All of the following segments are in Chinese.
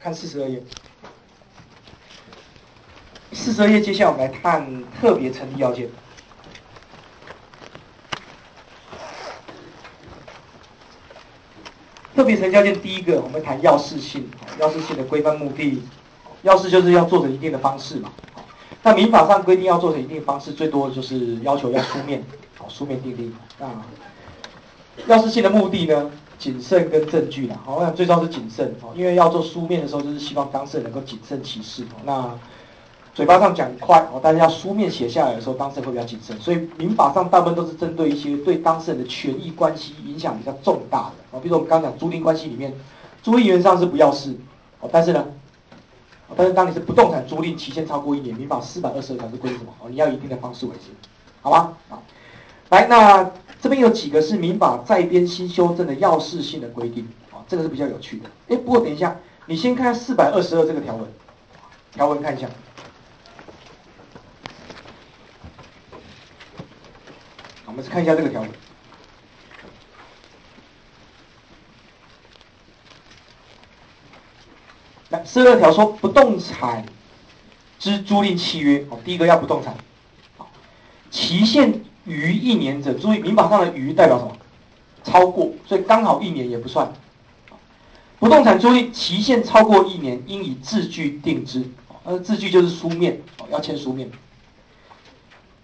看四十二页。四十二页，接下来我们来看特别成立要件。特别成立要件第一个，我们谈要事性，要事性的规范目的。要事就是要做成一定的方式嘛。那民法上规定要做成一定方式，最多的就是要求要书面，好，书面订立。那要事性的目的呢？谨慎跟证据啦，好，我想最重要是谨慎哦，因为要做书面的时候，就是希望当事人能够谨慎其事哦。那嘴巴上讲快哦，但是要书面写下来的时候，当事人会比较谨慎。所以民法上大部分都是针对一些对当事人的权益关系影响比较重大的哦，比如说我们刚刚讲租赁关系里面，租赁原上是不要事哦，但是呢，但是当你是不动产租赁期限超过一年，民法四百二十二条是规定什么哦？你要一定的方式为之，好吗？好，来那。这边有几个是民法在编新修正的要事性的规定啊，这个是比较有趣的。哎，不过等一下，你先看四百二十二这个条文，条文看一下。我们看一下这个条文。来，四二条说不动产之租赁契约，哦，第一个要不动产，期限。逾一年者，注意民法上的逾代表什么？超过，所以刚好一年也不算。不动产租赁期限超过一年，应以字据定之。呃，字据就是书面，要签书面。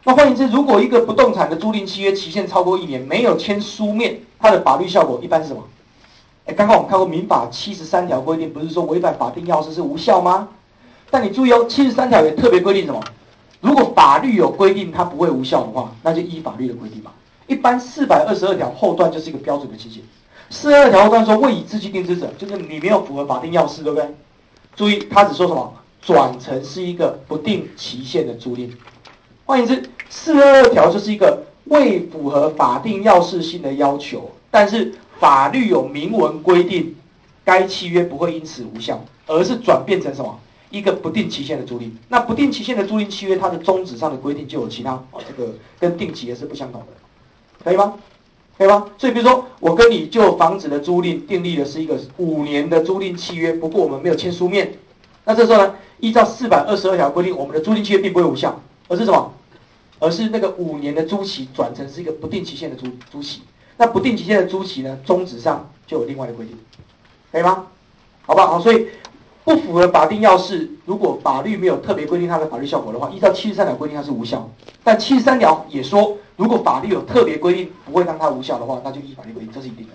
那换言之，如果一个不动产的租赁契约期限超过一年，没有签书面，它的法律效果一般是什么？哎，刚刚我们看过民法七十三条规定，不是说违反法定要事是无效吗？但你注意哦，七十三条也特别规定什么？如果法律有规定它不会无效的话，那就依法律的规定吧。一般四百二十二条后段就是一个标准的情形。四二条后段说未以字据定之者，就是你没有符合法定要事，对不对？注意，他只说什么转成是一个不定期限的租赁。换言之，四二二条就是一个未符合法定要事性的要求，但是法律有明文规定，该契约不会因此无效，而是转变成什么？一个不定期限的租赁，那不定期限的租赁契约，它的宗旨上的规定就有其他啊，这个跟定期也是不相同的，可以吗？可以吗？所以比如说，我跟你就房子的租赁订立的是一个五年的租赁契约，不过我们没有签书面，那这时候呢，依照四百二十二条规定，我们的租赁契约并不会无效，而是什么？而是那个五年的租期转成是一个不定期限的租租期，那不定期限的租期呢，宗旨上就有另外的规定，可以吗？好不好？所以。不符合法定要事，如果法律没有特别规定它的法律效果的话，依照七十三条规定它是无效。但七十三条也说，如果法律有特别规定不会让它无效的话，那就依法律规定，这是一定的，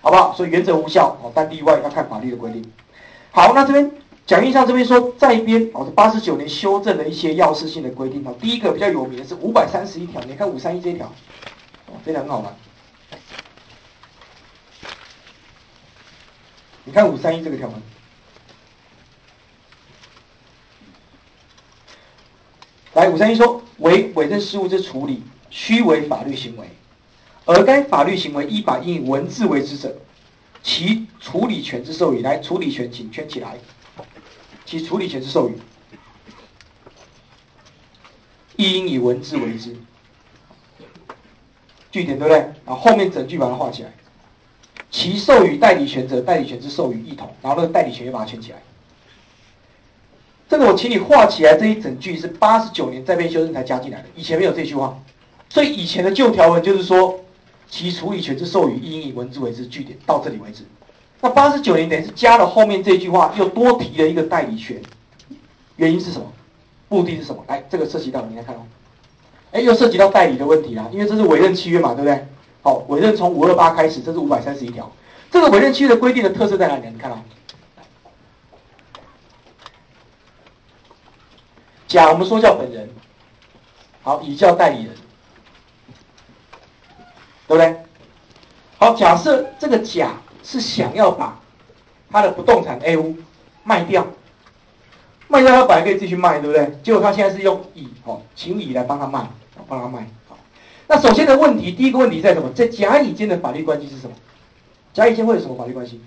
好不好？所以原则无效哦，但例外要看法律的规定。好，那这边讲一下这边说在编哦，是八十九年修正的一些要事性的规定哦。第一个比较有名的是五百三十一条，你看五三一这条，哦，非常好玩。你看五三一这个条文。来，五三一说，为伪证事务之处理，须为法律行为，而该法律行为依法应以文字为之者，其处理权之授予，来处理权，请圈起来，其处理权之授予，亦应以文字为之。句点对不对？然后后面整句把它画起来，其授予代理权者，代理权之授予一同，然后那个代理权也把它圈起来。这个我请你画起来，这一整句是八十九年再被修正才加进来的，以前没有这句话，所以以前的旧条文就是说，其处理权之授予应以文字为之，据点到这里为止。那八十九年等于是加了后面这句话，又多提了一个代理权，原因是什么？目的是什么？来，这个涉及到你来看哦，哎，又涉及到代理的问题啦，因为这是委任契约嘛，对不对？好，委任从五二八开始，这是五百三十一条，这个委任契约的规定的特色在哪里？你看啊。甲我们说叫本人，好，乙叫代理人，对不对？好，假设这个甲是想要把他的不动产 A 屋卖掉，卖掉他本来可以自己去卖，对不对？结果他现在是用乙，哦，请乙来帮他卖，帮他卖。好，那首先的问题，第一个问题在什么？在甲乙间的法律关系是什么？甲乙间会有什么法律关系？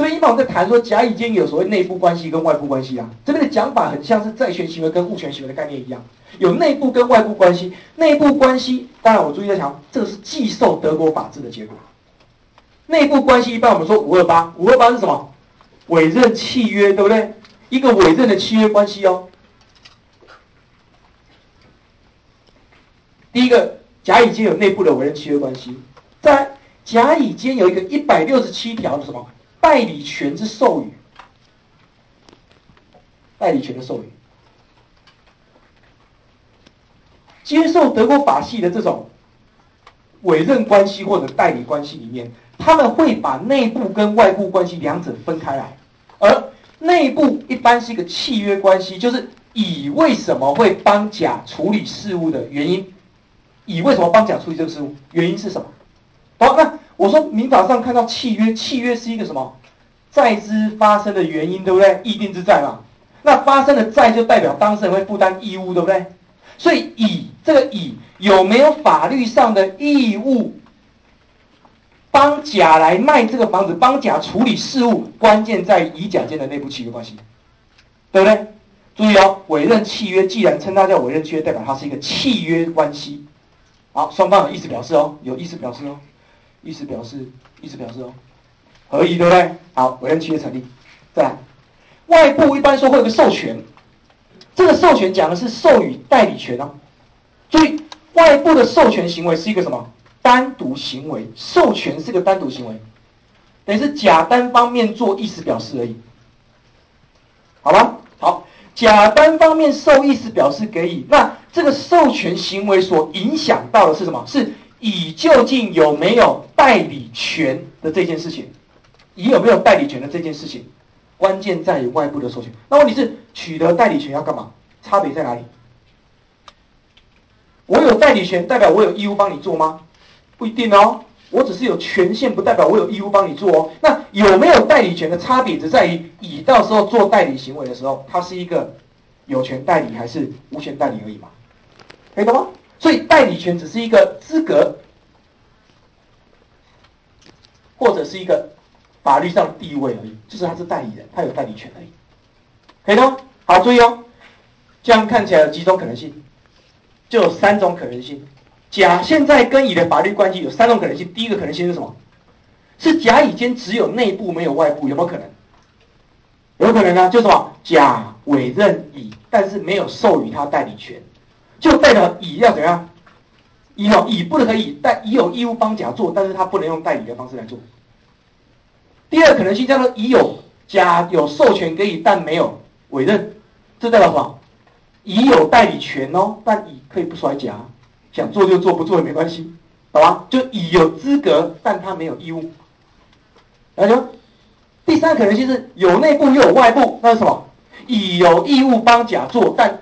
这边一般我们在谈说甲乙间有所谓内部关系跟外部关系啊，这边的讲法很像是债权行为跟物权行为的概念一样，有内部跟外部关系。内部关系，当然我注意在讲，这个是寄受德国法治的结果。内部关系一般我们说五二八，五二八是什么？委任契约，对不对？一个委任的契约关系哦。第一个，甲乙间有内部的委任契约关系，在甲乙间有一个一百六十七条的什么代理权之授予，代理权的授予，接受德国法系的这种委任关系或者代理关系里面，他们会把内部跟外部关系两者分开来，而内部一般是一个契约关系，就是乙为什么会帮甲处理事务的原因。乙为什么帮甲处理这个事务？原因是什么？好，那我说民法上看到契约，契约是一个什么？债之发生的原因，对不对？议定之债嘛。那发生的债就代表当事人会负担义务，对不对？所以乙这个乙有没有法律上的义务帮甲来卖这个房子，帮甲处理事务？关键在乙甲间的内部契约关系，对不对？注意哦，委任契约既然称它叫委任契约，代表它是一个契约关系。好，双方有意思表示哦，有意思表示哦，意思表示，意思表示哦，合意对不对？好，委任契约成立。再来，外部一般说会有个授权，这个授权讲的是授予代理权哦。所以外部的授权行为是一个什么？单独行为，授权是个单独行为，等于是甲单方面做意思表示而已。好吧？好，甲单方面受意思表示给乙，那。这个授权行为所影响到的是什么？是乙究竟有没有代理权的这件事情？乙有没有代理权的这件事情？关键在于外部的授权。那问题是取得代理权要干嘛？差别在哪里？我有代理权，代表我有义务帮你做吗？不一定哦。我只是有权限，不代表我有义务帮你做哦。那有没有代理权的差别，只在于乙到时候做代理行为的时候，他是一个有权代理还是无权代理而已嘛？可以懂吗？所以代理权只是一个资格，或者是一个法律上的地位而已，就是他是代理人，他有代理权而已。可以吗？好，注意哦，这样看起来有几种可能性，就有三种可能性。甲现在跟乙的法律关系有三种可能性。第一个可能性是什么？是甲乙间只有内部没有外部，有没有可能？有可能呢，就是什么？甲委任乙，但是没有授予他代理权。就代表乙要怎样？乙哦，乙不能和乙，但乙有义务帮甲做，但是他不能用代理的方式来做。第二可能性叫做乙有甲有授权给乙，但没有委任，这代表什么？乙有代理权哦，但乙可以不甩甲，想做就做，不做也没关系，懂吗？就乙有资格，但他没有义务。了解？第三可能性是有内部又有外部，那是什么？乙有义务帮甲做，但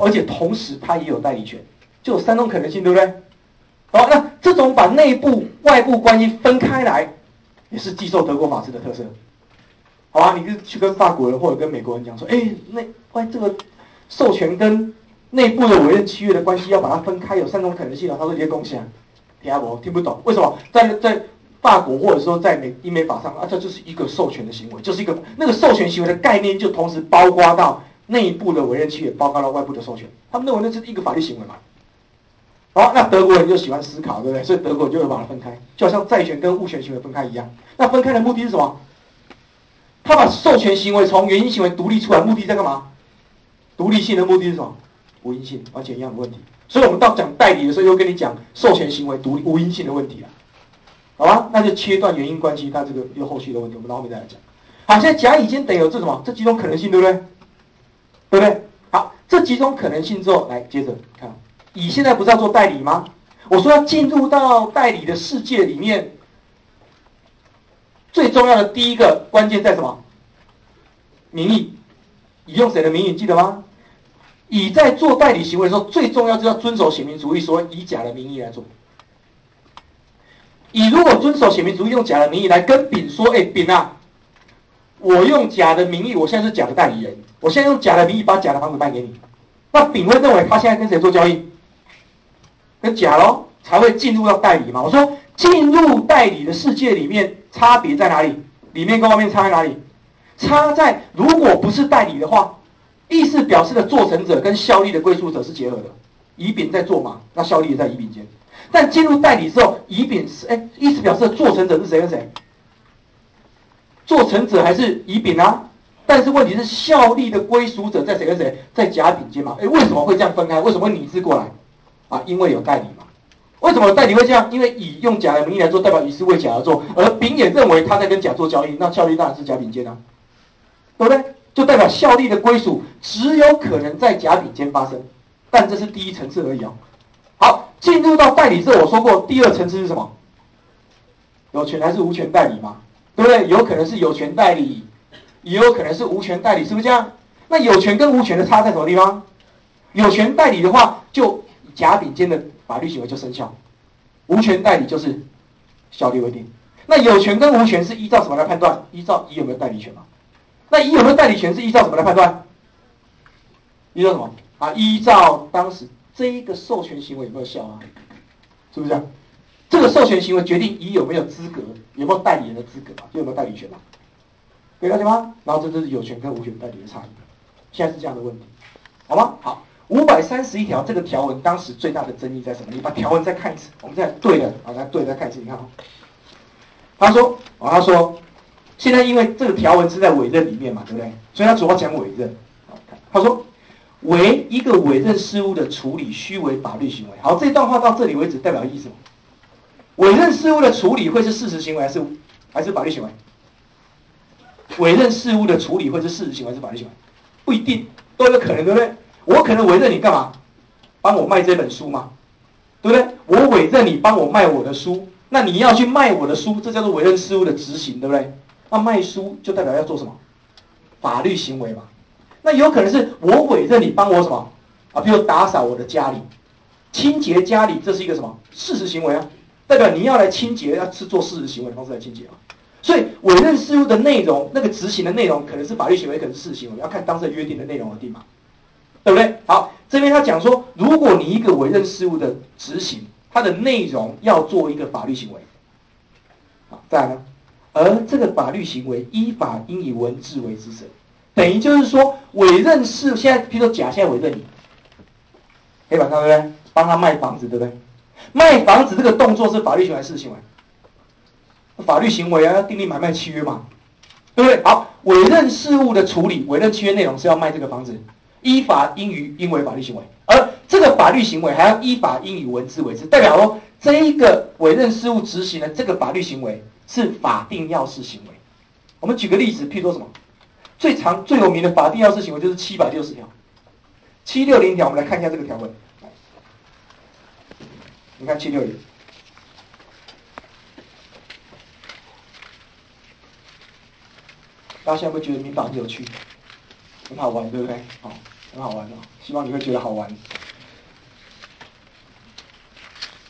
而且同时，他也有代理权，就有三种可能性，对不对？好，那这种把内部外部关系分开来，也是寄受德国法制的特色。好啊，你跟去跟法国人或者跟美国人讲说，哎，那哎这个授权跟内部的委任契约的关系要把它分开，有三种可能性啊。他说你些贡献，听不听不懂？为什么？在在法国或者说在美英美法上啊，这就是一个授权的行为，就是一个那个授权行为的概念，就同时包括到。内部的委任契约包括了外部的授权，他们认为那是一个法律行为嘛？好，那德国人就喜欢思考，对不对？所以德国就会把它分开，就好像债权跟物权行为分开一样。那分开的目的是什么？他把授权行为从原因行为独立出来，目的在干嘛？独立性的目的是什么？无因性，完全一样的问题。所以我们到讲代理的时候，又跟你讲授权行为独立无因性的问题了，好吧？那就切断原因关系，那这个有后续的问题，我们到后面再来讲。好，现在甲乙间等有这什么？这几种可能性，对不对？对不对？好，这几种可能性之后，来接着看，乙现在不是要做代理吗？我说要进入到代理的世界里面，最重要的第一个关键在什么？名义，乙用谁的名义？记得吗？乙在做代理行为的时候，最重要就要遵守显明主义，所以以甲的名义来做。乙如果遵守显明主义，用甲的名义来跟丙说：“哎，丙啊，我用甲的名义，我现在是甲的代理人。”我现在用甲的名义把甲的房子卖给你，那丙会认为他现在跟谁做交易？跟甲喽，才会进入到代理嘛。我说进入代理的世界里面，差别在哪里？里面跟外面差在哪里？差在如果不是代理的话，意思表示的做成者跟效力的归属者是结合的，乙丙在做嘛，那效力也在乙丙间。但进入代理之后，乙丙是哎，意思表示的做成者是谁跟谁？做成者还是乙丙啊？但是问题是效力的归属者在谁跟谁？在甲丙间嘛？哎，为什么会这样分开？为什么会拟制过来？啊，因为有代理嘛。为什么代理会这样？因为乙用甲的名义来做，代表乙是为甲而做，而丙也认为他在跟甲做交易，那效力当然是甲丙间啊，对不对？就代表效力的归属只有可能在甲丙间发生，但这是第一层次而已哦。好，进入到代理之后，我说过第二层次是什么？有权还是无权代理嘛？对不对？有可能是有权代理，也有可能是无权代理，是不是这样？那有权跟无权的差在什么地方？有权代理的话，就甲丙间的法律行为就生效；无权代理就是效力为定。那有权跟无权是依照什么来判断？依照乙有没有代理权嘛？那乙有没有代理权是依照什么来判断？依照什么啊？依照当时这一个授权行为有没有效啊？是不是这样？这个授权行为决定乙有没有资格，有没有代理人的资格嘛？有没有代理权嘛？可以了解吗？然后这就是有权跟无权代理的差异。现在是这样的问题，好吗？好，五百三十一条这个条文当时最大的争议在什么？你把条文再看一次，我们再对的啊，来对再看一次，你看啊。他说啊，他说。现在因为这个条文是在委任里面嘛，对不对？所以他主要讲委任。他说，为一个委任事务的处理虚为法律行为。好，这段话到这里为止代表意思什么？委任事务的处理会是事实行为还是还是法律行为？委任事务的处理会是事实行为还是法律行为？不一定，都有可能，对不对？我可能委任你干嘛？帮我卖这本书嘛，对不对？我委任你帮我卖我的书，那你要去卖我的书，这叫做委任事务的执行，对不对？那卖书就代表要做什么？法律行为嘛？那有可能是我委任你帮我什么啊？比如打扫我的家里，清洁家里，这是一个什么事实行为啊？代表你要来清洁，要是做事实行为的方式来清洁啊。所以委任事务的内容，那个执行的内容，可能是法律行为，可能是事实行为，要看当时约定的内容而定嘛，对不对？好，这边他讲说，如果你一个委任事务的执行，它的内容要做一个法律行为，好，再来呢？而这个法律行为依法应以文字为之审，等于就是说委任是现在，譬如说甲现在委任你，黑板上对不对？帮他卖房子对不对？卖房子这个动作是法律行为还是行为？法律行为啊，要订立买卖契约嘛，对不对？好，委任事务的处理，委任契约内容是要卖这个房子，依法应于应为法律行为，而这个法律行为还要依法应以文字为之，代表说这一个委任事务执行的这个法律行为。是法定要事行为。我们举个例子，譬如说什么，最长最有名的法定要事行为就是七百六十条，七六零条，我们来看一下这个条文。你看七六零，大家现在会觉得民法很有趣，很好玩，对不对？好，很好玩哦，希望你会觉得好玩。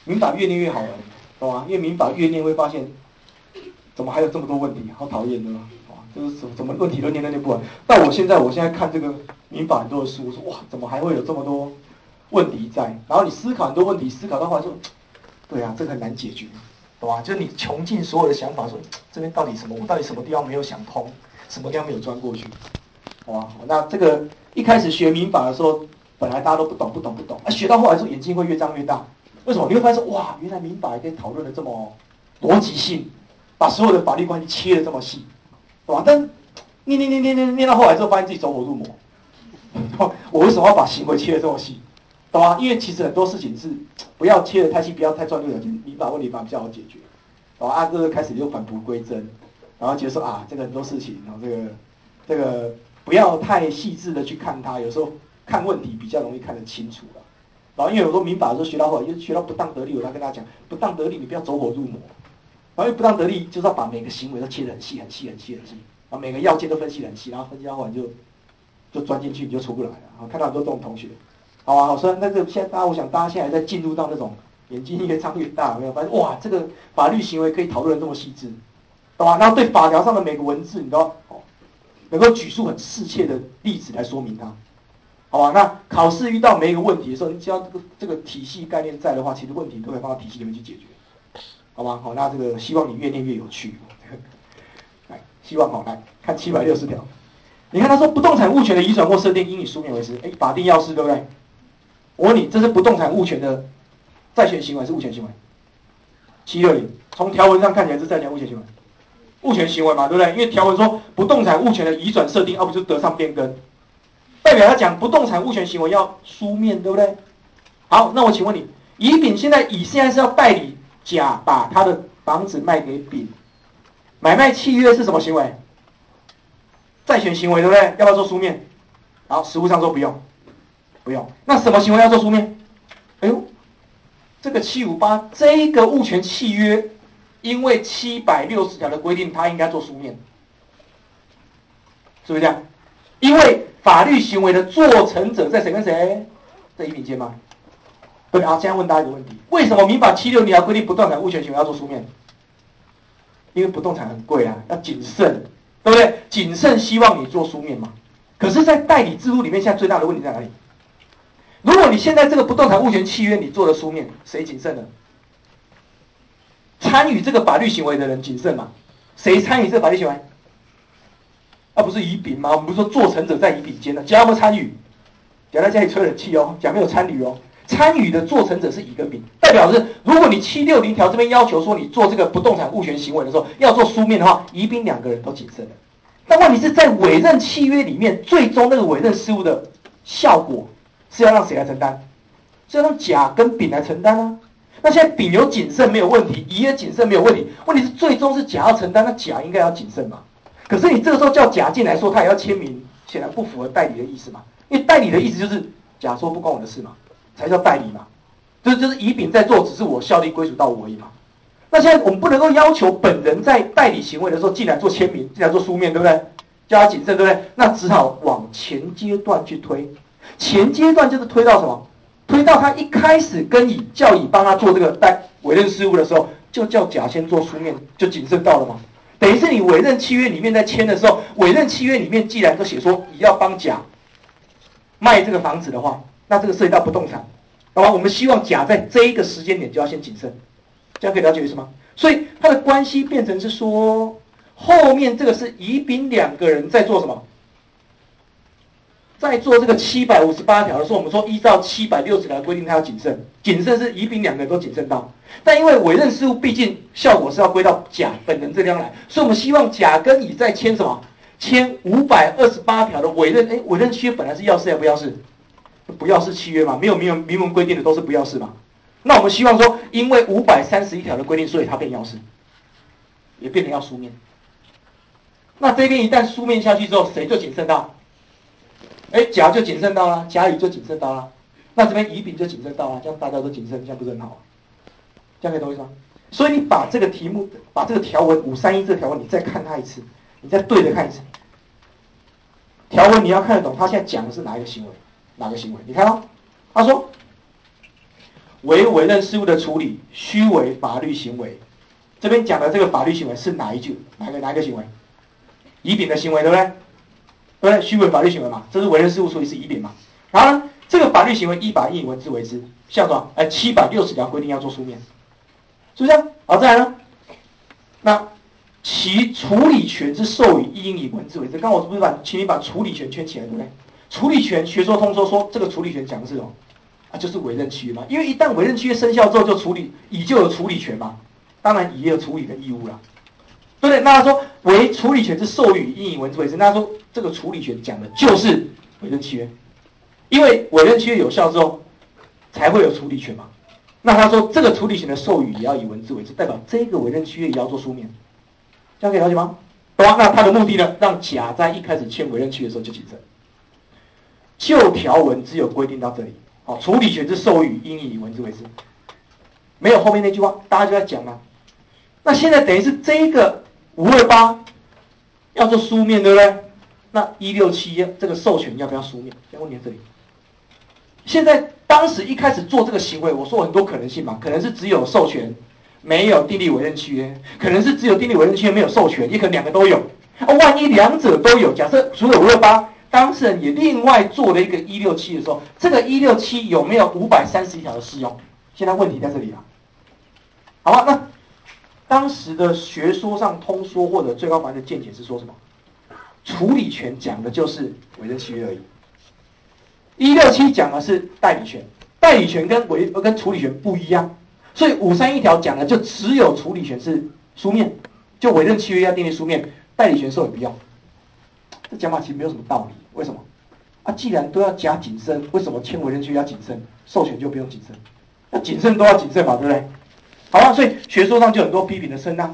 民法越念越好玩，懂吗？因为民法越念会发现。怎么还有这么多问题？好讨厌的啊！就是什什么问题都念都念不完。但我现在，我现在看这个民法很多的书，我说哇，怎么还会有这么多问题在？然后你思考很多问题，思考到后来说，对啊，这个很难解决，懂吧？就是你穷尽所有的想法，说 这边到底什么？我到底什么地方没有想通？什么地方没有钻过去？好吧？那这个一开始学民法的时候，本来大家都不懂，不懂，不懂。啊，学到后来说眼睛会越张越大。为什么？你会发现说，哇，原来民法也可以讨论的这么逻辑性。把所有的法律关系切的这么细，懂吧？但念念念念念念到后来之后，发现自己走火入魔。我为什么要把行为切的这么细，懂吗？因为其实很多事情是 不要切的太细，不要太钻牛角尖，你把问题法比较好解决，懂吧？啊，这个开始又返璞归真，然后觉得说啊，这个很多事情，然后这个这个不要太细致的去看它，有时候看问题比较容易看得清楚了。然后因为有时候民法的时候学到后来，又学到不当得利，我要跟他讲，不当得利你不要走火入魔。因为不当得利，就是要把每个行为都切得很细、很细、很细、很细，把每个要件都分析很细，然后分析完就就钻进去，你就出不来了。好，看到很多这种同学，好啊，好说那个现在大家，我想大家现在在进入到那种眼睛越张越大，没有发现哇，这个法律行为可以讨论的这么细致，懂吧？然后对法条上的每个文字，你都哦，能够举出很适切的例子来说明它，好吧？那考试遇到每一个问题的时候，你只要这个这个体系概念在的话，其实问题都会放到体系里面去解决。好吧，好，那这个希望你越念越有趣。来，希望好来看七百六十条。你看他说不动产物权的移转或设定应以书面为实，哎，法定要事对不对？我问你，这是不动产物权的债权行为是物权行为？七六零，从条文上看起来是债权物权行为，物权行为嘛，对不对？因为条文说不动产物权的移转设定，而不是得上变更，代表他讲不动产物权行为要书面，对不对？好，那我请问你，乙丙现在乙现在是要代理甲把他的房子卖给丙，买卖契约是什么行为？债权行为，对不对？要不要做书面？好，实物上说不用，不用。那什么行为要做书面？哎呦，这个七五八这个物权契约。因为七百六十条的规定，它应该做书面，是不是这样？因为法律行为的做成者在谁跟谁？在乙丙间吗？对啊。现在问大家一个问题：为什么民法七六条规定不动产物权行为要做书面？因为不动产很贵啊，要谨慎，对不对？谨慎希望你做书面嘛。可是，在代理制度里面，现在最大的问题在哪里？如果你现在这个不动产物权契约你做了书面，谁谨慎呢？参与这个法律行为的人谨慎嘛？谁参与这个法律行为？啊，不是乙丙吗？我们不是说做成者在乙丙间呢，甲有没参与？甲在家里吹冷气哦，甲没有参与哦。参与的做成者是乙跟丙，代表是如果你七六零条这边要求说你做这个不动产物权行为的时候要做书面的话，乙丙两个人都谨慎的。但问题是在委任契约里面，最终那个委任事务的效果是要让谁来承担？是要让甲跟丙来承担啊。那现在丙有谨慎没有问题，乙也谨慎没有问题。问题是最终是甲要承担，那甲应该要谨慎嘛？可是你这个时候叫甲进来说他也要签名，显然不符合代理的意思嘛？因为代理的意思就是甲说不关我的事嘛，才叫代理嘛。就是就是乙丙在做，只是我效力归属到我而已嘛。那现在我们不能够要求本人在代理行为的时候进来做签名，进来做书面，对不对？叫他谨慎，对不对？那只好往前阶段去推，前阶段就是推到什么？推到他一开始跟乙叫乙帮他做这个代委任事务的时候，就叫甲先做书面，就谨慎到了吗？等于是你委任契约里面在签的时候，委任契约里面既然都写说乙要帮甲卖这个房子的话，那这个涉及到不动产，好吧？我们希望甲在这一个时间点就要先谨慎，这样可以了解意思吗？所以他的关系变成是说，后面这个是乙丙两个人在做什么？在做这个七百五十八条的时候，我们说依照七百六十条规定，他要谨慎。谨慎是乙丙两个人都谨慎到，但因为委任事务毕竟效果是要归到甲本人这边来，所以我们希望甲跟乙在签什么？签五百二十八条的委任。哎，委任契约本来是要事还不要事？不要事契约嘛，没有明文明文规定的都是不要事嘛。那我们希望说，因为五百三十一条的规定，所以它变要事，也变成要书面。那这边一旦书面下去之后，谁就谨慎到？哎，甲就谨慎到了，甲乙就谨慎到了，那这边乙丙就谨慎到了，这样大家都谨慎，这样不是很好？这样可以懂意思吗？所以你把这个题目，把这个条文五三一这个条文，你再看它一次，你再对着看一次。条文你要看得懂，他现在讲的是哪一个行为？哪个行为？你看哦，他说，为委任事务的处理，虚伪法律行为。这边讲的这个法律行为是哪一句？哪个哪一个行为？乙丙的行为，对不对？对不对？虚伪法律行为嘛，这是委任事务处理是疑点嘛。然后呢，这个法律行为依法应以文字为之，像什么？哎，七百六十条规定要做书面，是不是？好，再来呢，那其处理权之授予应以文字为之。刚我是不是把，请你把处理权圈起来，对不对？处理权学说通说说这个处理权讲的是什么？啊，就是委任契约嘛。因为一旦委任契约生效之后，就处理乙就有处理权嘛。当然乙也有处理的义务了。对不对？那他说为处理权之授予，应以文字为证。那他说这个处理权讲的就是委任契约，因为委任契约有效之后，才会有处理权嘛。那他说这个处理权的授予也要以文字为证，代表这个委任契约也要做书面，这样可以了解吗？懂吗？那他的目的呢？让甲在一开始签委任契约的时候就谨慎。旧条文只有规定到这里，好，处理权之授予应以文字为证，没有后面那句话，大家就在讲啊。那现在等于是这一个。五二八要做书面，对不对？那一六七这个授权要不要书面？先问你这里。现在当时一开始做这个行为，我说很多可能性嘛，可能是只有授权，没有订立委任契约；可能是只有订立委任契约，没有授权，也可能两个都有。万一两者都有，假设除了五二八，当事人也另外做了一个一六七的时候，这个一六七有没有五百三十一条的适用？现在问题在这里了。好吧，那。当时的学说上通说或者最高法院的见解是说什么？处理权讲的就是委任契约而已。一六七讲的是代理权，代理权跟委跟处理权不一样，所以五三一条讲的就只有处理权是书面，就委任契约要订立书面，代理权授予不用。这讲法其实没有什么道理，为什么？啊，既然都要加谨慎，为什么签委任契约要谨慎，授权就不用谨慎？那谨慎都要谨慎嘛，对不对？好了，所以学说上就很多批评的声呐。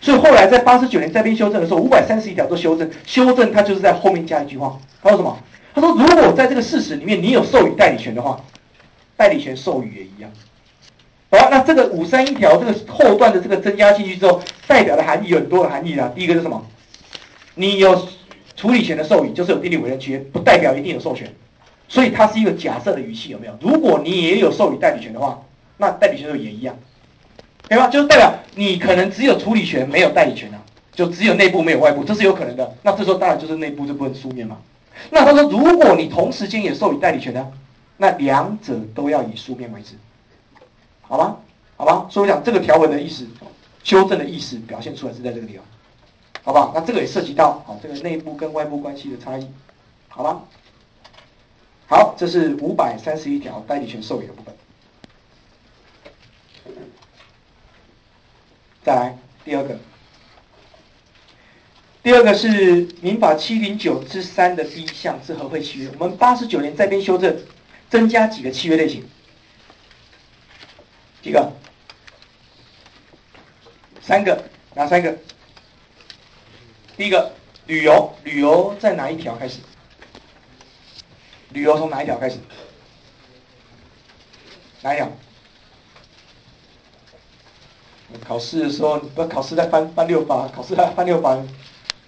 所以后来在八十九年再编修正的时候，五百三十一条都修正，修正它就是在后面加一句话，他说什么？他说如果在这个事实里面你有授予代理权的话，代理权授予也一样。好，那这个五三一条这个后段的这个增加进去之后，代表的含义有很多的含义啊。第一个是什么？你有处理权的授予，就是有订立委任契约，不代表一定有授权，所以它是一个假设的语气，有没有？如果你也有授予代理权的话，那代理权就也一样。对吧？就是代表你可能只有处理权，没有代理权啊，就只有内部没有外部，这是有可能的。那这时候当然就是内部这部分书面嘛。那他说，如果你同时间也授予代理权呢，那两者都要以书面为之，好吗？好吧。所以我讲这个条文的意思，修正的意思表现出来是在这个地方，好不好？那这个也涉及到好这个内部跟外部关系的差异，好吧？好，这是五百三十一条代理权授予的部分。再来第二个，第二个是民法七零九之三的第一项是合会契约。我们八十九年再编修正，增加几个契约类型？几个？三个？哪三个？第一个，旅游，旅游在哪一条开始？旅游从哪一条开始？哪一条？考试的时候，不考试在翻翻六法，考试在翻六法，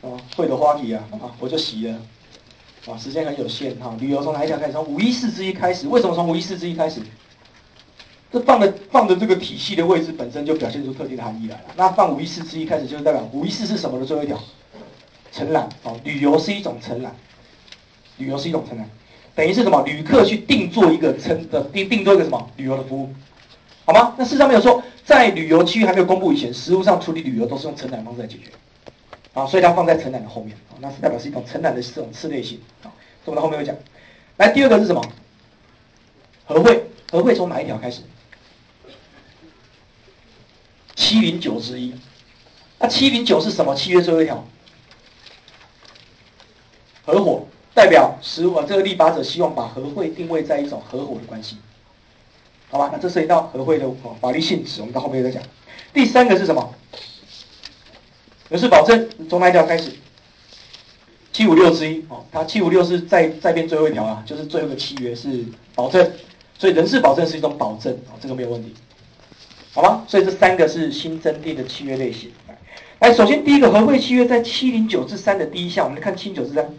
哦，会的花题啊，啊，我就洗了，啊，时间很有限哈。旅游从哪一条开始？从五一四之一开始。为什么从五一四之一开始？这放的放的这个体系的位置本身就表现出特定的含义来了。那放五一四之一开始，就是代表五一四是什么的最后一条？承揽哦，旅游是一种承揽，旅游是一种承揽，等于是什么？旅客去定做一个承的定定做一个什么旅游的服务，好吗？那事实上没有说。在旅游区域还没有公布以前，实务上处理旅游都是用承揽方式来解决，啊，所以它放在承揽的后面，啊，那是代表是一种承揽的这种次类型，啊，这我们后面会讲。来，第二个是什么？合会，合会从哪一条开始？七零九之一，那七零九是什么契约最后一条？合伙，代表实务这个立法者希望把合会定位在一种合伙的关系。好吧，那这涉及到合会的哦法律性质，我们到后面再讲。第三个是什么？人事保证从哪一条开始？七五六之一哦，它七五六是再再变最后一条啊，就是最后的契约是保证，所以人事保证是一种保证啊，这个没有问题，好吗？所以这三个是新增订的契约类型。来，首先第一个合会契约在七零九至三的第一项，我们来看七零九至三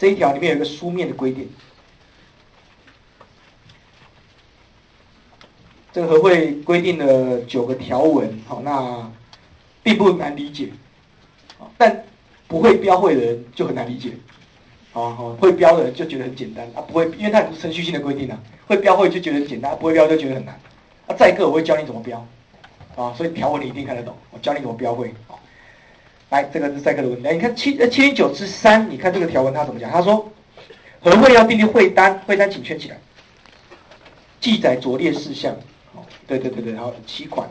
这一条里面有一个书面的规定。这个合会规定了九个条文，好，那并不难理解，但不会标会的人就很难理解，好好会标的人就觉得很简单啊，不会，因为它也不是程序性的规定啊，会标会就觉得很简单，不会标就觉得很难，啊，再一个我会教你怎么标，啊，所以条文你一定看得懂，我教你怎么标会，好，来，这个是再课的问题，来，你看七呃七零九之三，你看这个条文它怎么讲？他说，合会要订立会单，会单请圈起来，记载着列事项。对对对对，然后七款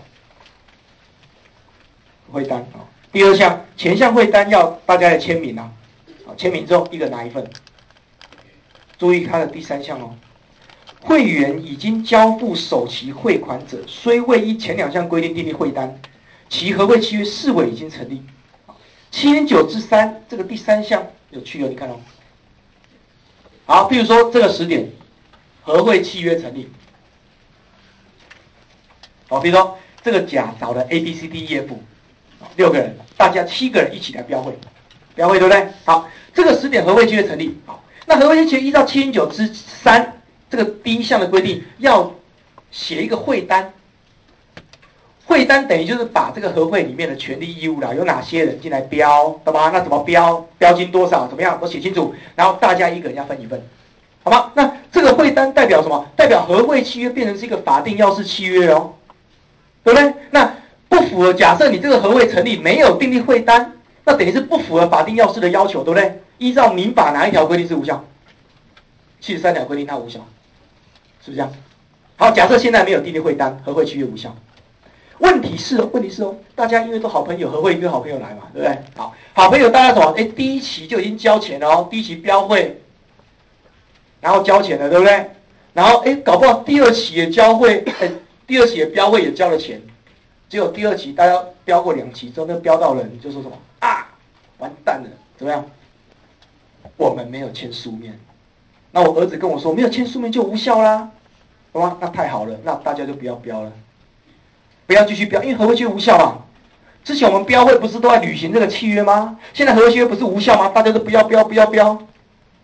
汇单啊。第二项前项汇单要大家的签名啊，好签名之后一个拿一份。注意它的第三项哦，会员已经交付首期汇款者，虽未依前两项规定订立汇单，其合会契约视为已经成立。七点九之三这个第三项有趣哦，你看哦。好，比如说这个时点，合会契约成立。好，比如说这个甲找了 A、B、C、D、E、F，六个人，大家七个人一起来标会，标会对不对？好，这个十点合会契约成立。好，那合会契约依照七零九之三这个第一项的规定，要写一个会单。会单等于就是把这个合会里面的权利义务啦，有哪些人进来标，懂吗？那怎么标？标金多少？怎么样？都写清楚，然后大家一个人要分一份，好吗？那这个会单代表什么？代表合会契约变成是一个法定要事契约哦。对不对？那不符合假设你这个合会成立没有订立会单，那等于是不符合法定要事的要求，对不对？依照民法哪一条规定是无效？七十三条规定它无效，是不是这样？好，假设现在没有订立会单，合会契约无效。问题是，问题是哦，大家因为都好朋友，和会约好朋友来嘛，对不对？好，好朋友大家怎么？哎，第一期就已经交钱了哦，第一期标会，然后交钱了，对不对？然后哎，搞不好第二期也交会，哎，第二期的标会也交了钱，结果第二期大家标过两期之后，那标到人就说什么啊？完蛋了，怎么样？我们没有签书面，那我儿子跟我说，没有签书面就无效啦，好吧？那太好了，那大家就不要标了，不要继续标，因为合约契约无效嘛。之前我们标会不是都在履行这个契约吗？现在合约契约不是无效吗？大家都不要标，不要标。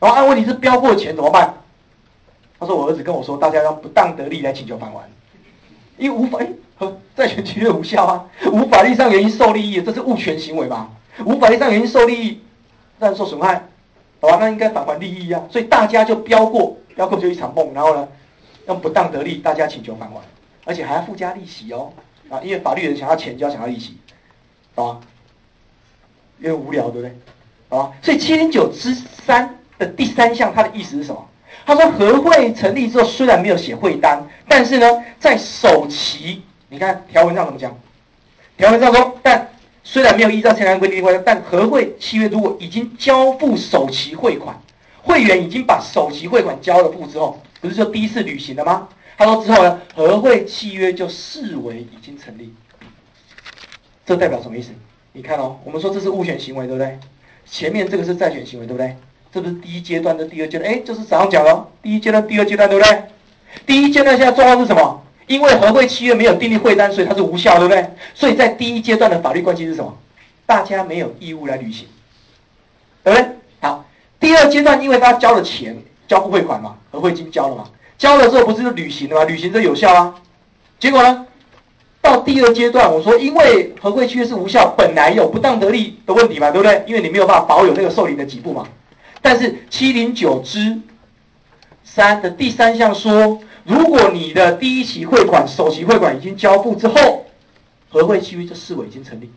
然后按问题是标过钱怎么办？他说我儿子跟我说，大家要不当得利来请求返还，因为无法和债权契约无效啊，无法律上原因受利益，这是物权行为嘛？无法律上原因受利益，让人受损害。好吧，那应该返还利益啊，所以大家就标过，标过就一场梦，然后呢，用不当得利，大家请求返还，而且还要附加利息哦，啊，因为法律人想要钱就要想要利息，好吧？因为无聊，对不对？好吧？所以七零九之三的第三项，它的意思是什么？他说合会成立之后，虽然没有写会单，但是呢，在首期，你看条文上怎么讲？条文上说，但。虽然没有依照签单规定会，但合会契约如果已经交付首期汇款，会员已经把首期汇款交了付之后，不是就第一次履行了吗？他说之后呢，合会契约就视为已经成立。这代表什么意思？你看哦，我们说这是物权行为，对不对？前面这个是债权行为，对不对？这不是第一阶段的第二阶段？哎，就是早上讲了，第一阶段、第二阶段，对不对？第一阶段现在状况是什么？因为合会契约没有订立会单，所以它是无效，对不对？所以在第一阶段的法律关系是什么？大家没有义务来履行，对不对？好，第二阶段因为他交了钱，交付汇款嘛，合会金交了嘛，交了之后不是就履行了吗？履行就有效啊。结果呢，到第二阶段，我说因为合会契约是无效，本来有不当得利的问题嘛，对不对？因为你没有办法保有那个受理的几步嘛。但是七零九之三的第三项说。如果你的第一期汇款、首期汇款已经交付之后，合会契约就视为已经成立，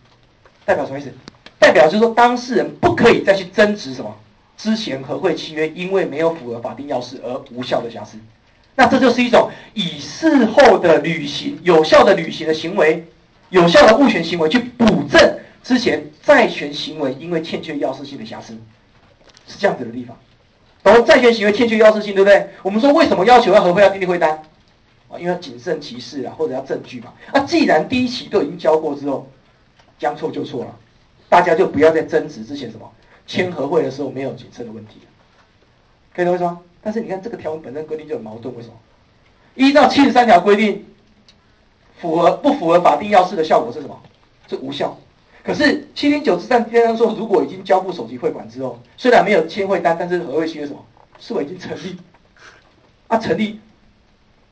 代表什么意思？代表就是说当事人不可以再去争执什么之前合会契约因为没有符合法定要事而无效的瑕疵，那这就是一种以事后的履行有效的履行的行为，有效的物权行为去补正之前债权行为因为欠缺要事性的瑕疵，是这样子的地方。然后债权行为欠缺要事性，对不对？我们说为什么要求要合会要订立会单？啊，因为谨慎其事啊，或者要证据嘛。啊，既然第一期都已经交过之后，将错就错了，大家就不要再争执之前什么签合会的时候没有谨慎的问题了可以懂我意思吗？但是你看这个条文本身规定就有矛盾，为什么？依照七十三条规定，符合不符合法定要事的效果是什么？是无效。可是七零九之战第二说，如果已经交付手机汇款之后，虽然没有签汇单，但是合会契约什么，是否已经成立？啊，成立。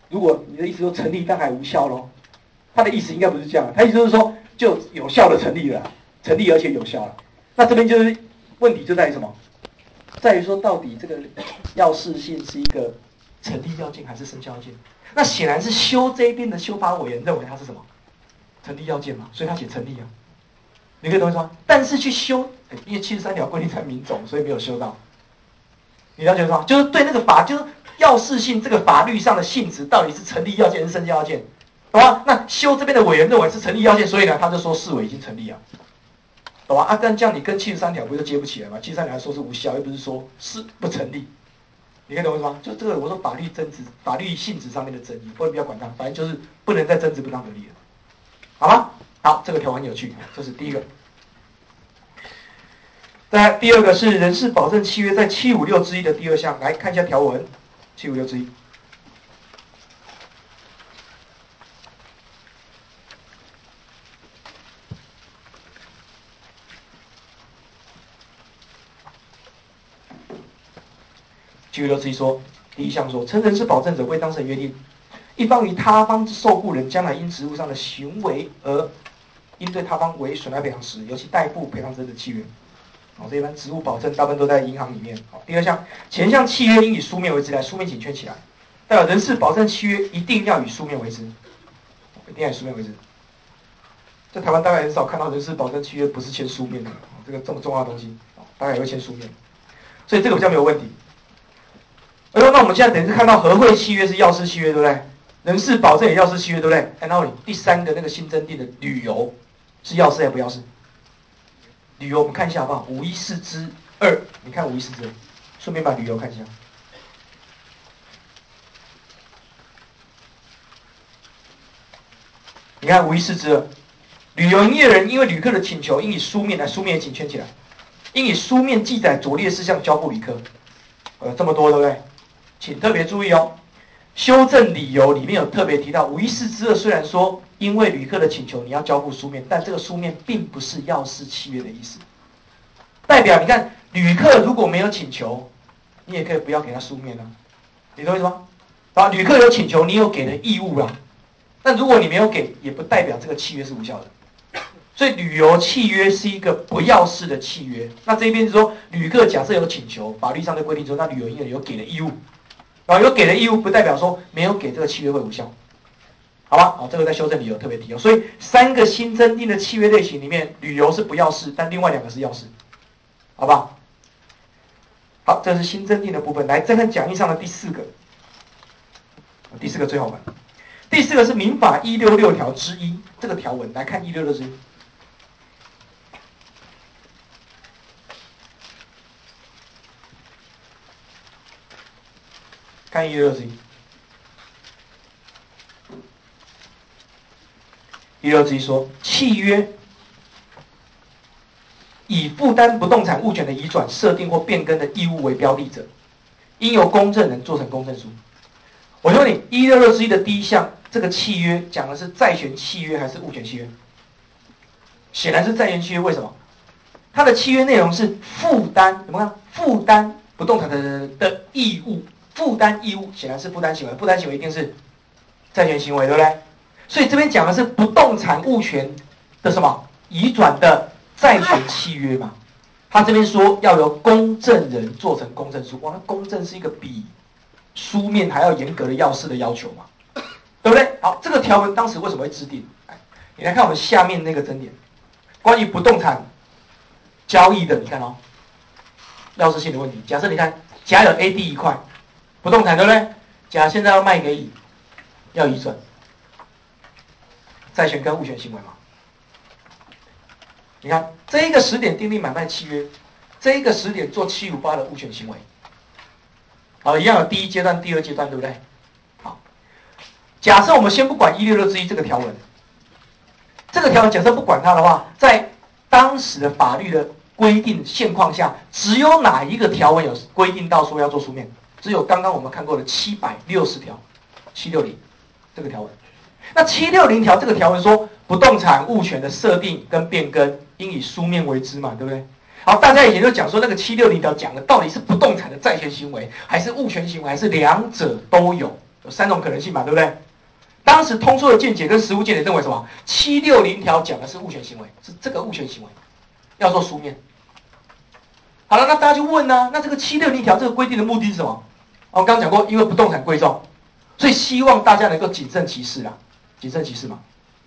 如果你的意思说成立，但还无效喽？他的意思应该不是这样，他意思是说就有效的成立了，成立而且有效了。那这边就是问题就在于什么？在于说到底这个要事性是一个成立要件还是生效要件？那显然是修这边的修法委员认为它是什么？成立要件嘛，所以他写成立啊。你可以懂我意思吗？但是去修，因为七十三条规定在民总，所以没有修到。你了解吗？就是对那个法，就是要事性这个法律上的性质，到底是成立要件还是生效要件，懂吗？那修这边的委员认为是成立要件，所以呢，他就说市委已经成立了，懂吗？啊，但这样你跟七十三条不就接不起来吗？七十三条说是无效，又不是说是不成立。你可以懂我意思吗？就这个，我说法律争执、法律性质上面的争议，或者不要管它，反正就是不能再争执不当得利了，好吗？好，这个条很有趣，这是第一个。再第二个是人事保证契约在七五六之一的第二项，来看一下条文，七五六之一。七五六之一说，第一项说，称人事保证者为当事人约定，一方与他方受雇人将来因职务上的行为而。应对他方为损害赔偿时，尤其代付赔偿责任的契约。好，这一般职务保证大部分都在银行里面。好，第二项，前项契约应以书面为之，来书面请圈起来。代表人事保证契约一定要以书面为之，一定要以书面为之。在台湾大概很少看到人事保证契约不是签书面的，这个这么重要的东西，大概也会签书面。所以这个比较没有问题。哎呦，那我们现在等于是看到合会契约是要事契约，对不对？人事保证也要是契约，对不对？哎，那你第三个那个新增订的旅游是要是还不要是？旅游我们看一下好不好？五一四之二，你看五一四之二，顺便把旅游看一下。你看五一四之二，旅游营业人因为旅客的请求，应以书面来书面请圈起来，应以书面记载着列事项交付旅客。呃，这么多对不对？请特别注意哦。修正理由里面有特别提到，五一四之二虽然说因为旅客的请求你要交付书面，但这个书面并不是要式契约的意思。代表你看，旅客如果没有请求，你也可以不要给他书面啊，你懂我意思吗？啊，旅客有请求，你有给的义务啊。但如果你没有给，也不代表这个契约是无效的。所以旅游契约是一个不要式的契约。那这边是说，旅客假设有请求，法律上的规定说，那旅游业有给的义务。啊，有给的义务不代表说没有给这个契约会无效，好吧？好，这个在修正理由特别提哦。所以三个新增订的契约类型里面，旅游是不要式，但另外两个是要式，好吧？好，这是新增订的部分。来，再看讲义上的第四个，第四个最好玩。第四个是民法一六六条之一这个条文，来看一六六之一。看一六之一，一六之一说，契约以负担不动产物权的移转、设定或变更的义务为标的者，应由公证人做成公证书。我问你，一六六之一的第一项，这个契约讲的是债权契约还是物权契约？显然是债权契约。为什么？它的契约内容是负担怎么看？负担不动产的的义务。负担义务显然是负担行为，负担行为一定是债权行为，对不对？所以这边讲的是不动产物权的什么移转的债权契约嘛？他这边说要由公证人做成公证书，哇，那公证是一个比书面还要严格的要式的要求嘛，对不对？好，这个条文当时为什么会制定？你来看我们下面那个真点，关于不动产交易的，你看哦，要式性的问题。假设你看甲有 A、B 一块。不动产对不对？甲现在要卖给乙，要移转，债权跟物权行为嘛？你看这一个时点订立买卖契约，这一个时点做七五八的物权行为，好，一样有第一阶段、第二阶段，对不对？好，假设我们先不管一六六之一这个条文，这个条文假设不管它的话，在当时的法律的规定现况下，只有哪一个条文有规定到说要做书面？只有刚刚我们看过的七百六十条，七六零这个条文。那七六零条这个条文说，不动产物权的设定跟变更应以书面为之嘛，对不对？好，大家以前就讲说，那个七六零条讲的到底是不动产的债权行为，还是物权行为，还是两者都有？有三种可能性嘛，对不对？当时通说的见解跟实务见解认为什么？七六零条讲的是物权行为，是这个物权行为要做书面。好了，那大家就问呢，那这个七六零条这个规定的目的是什么？我刚刚讲过，因为不动产贵重，所以希望大家能够谨慎其事啦，谨慎其事嘛。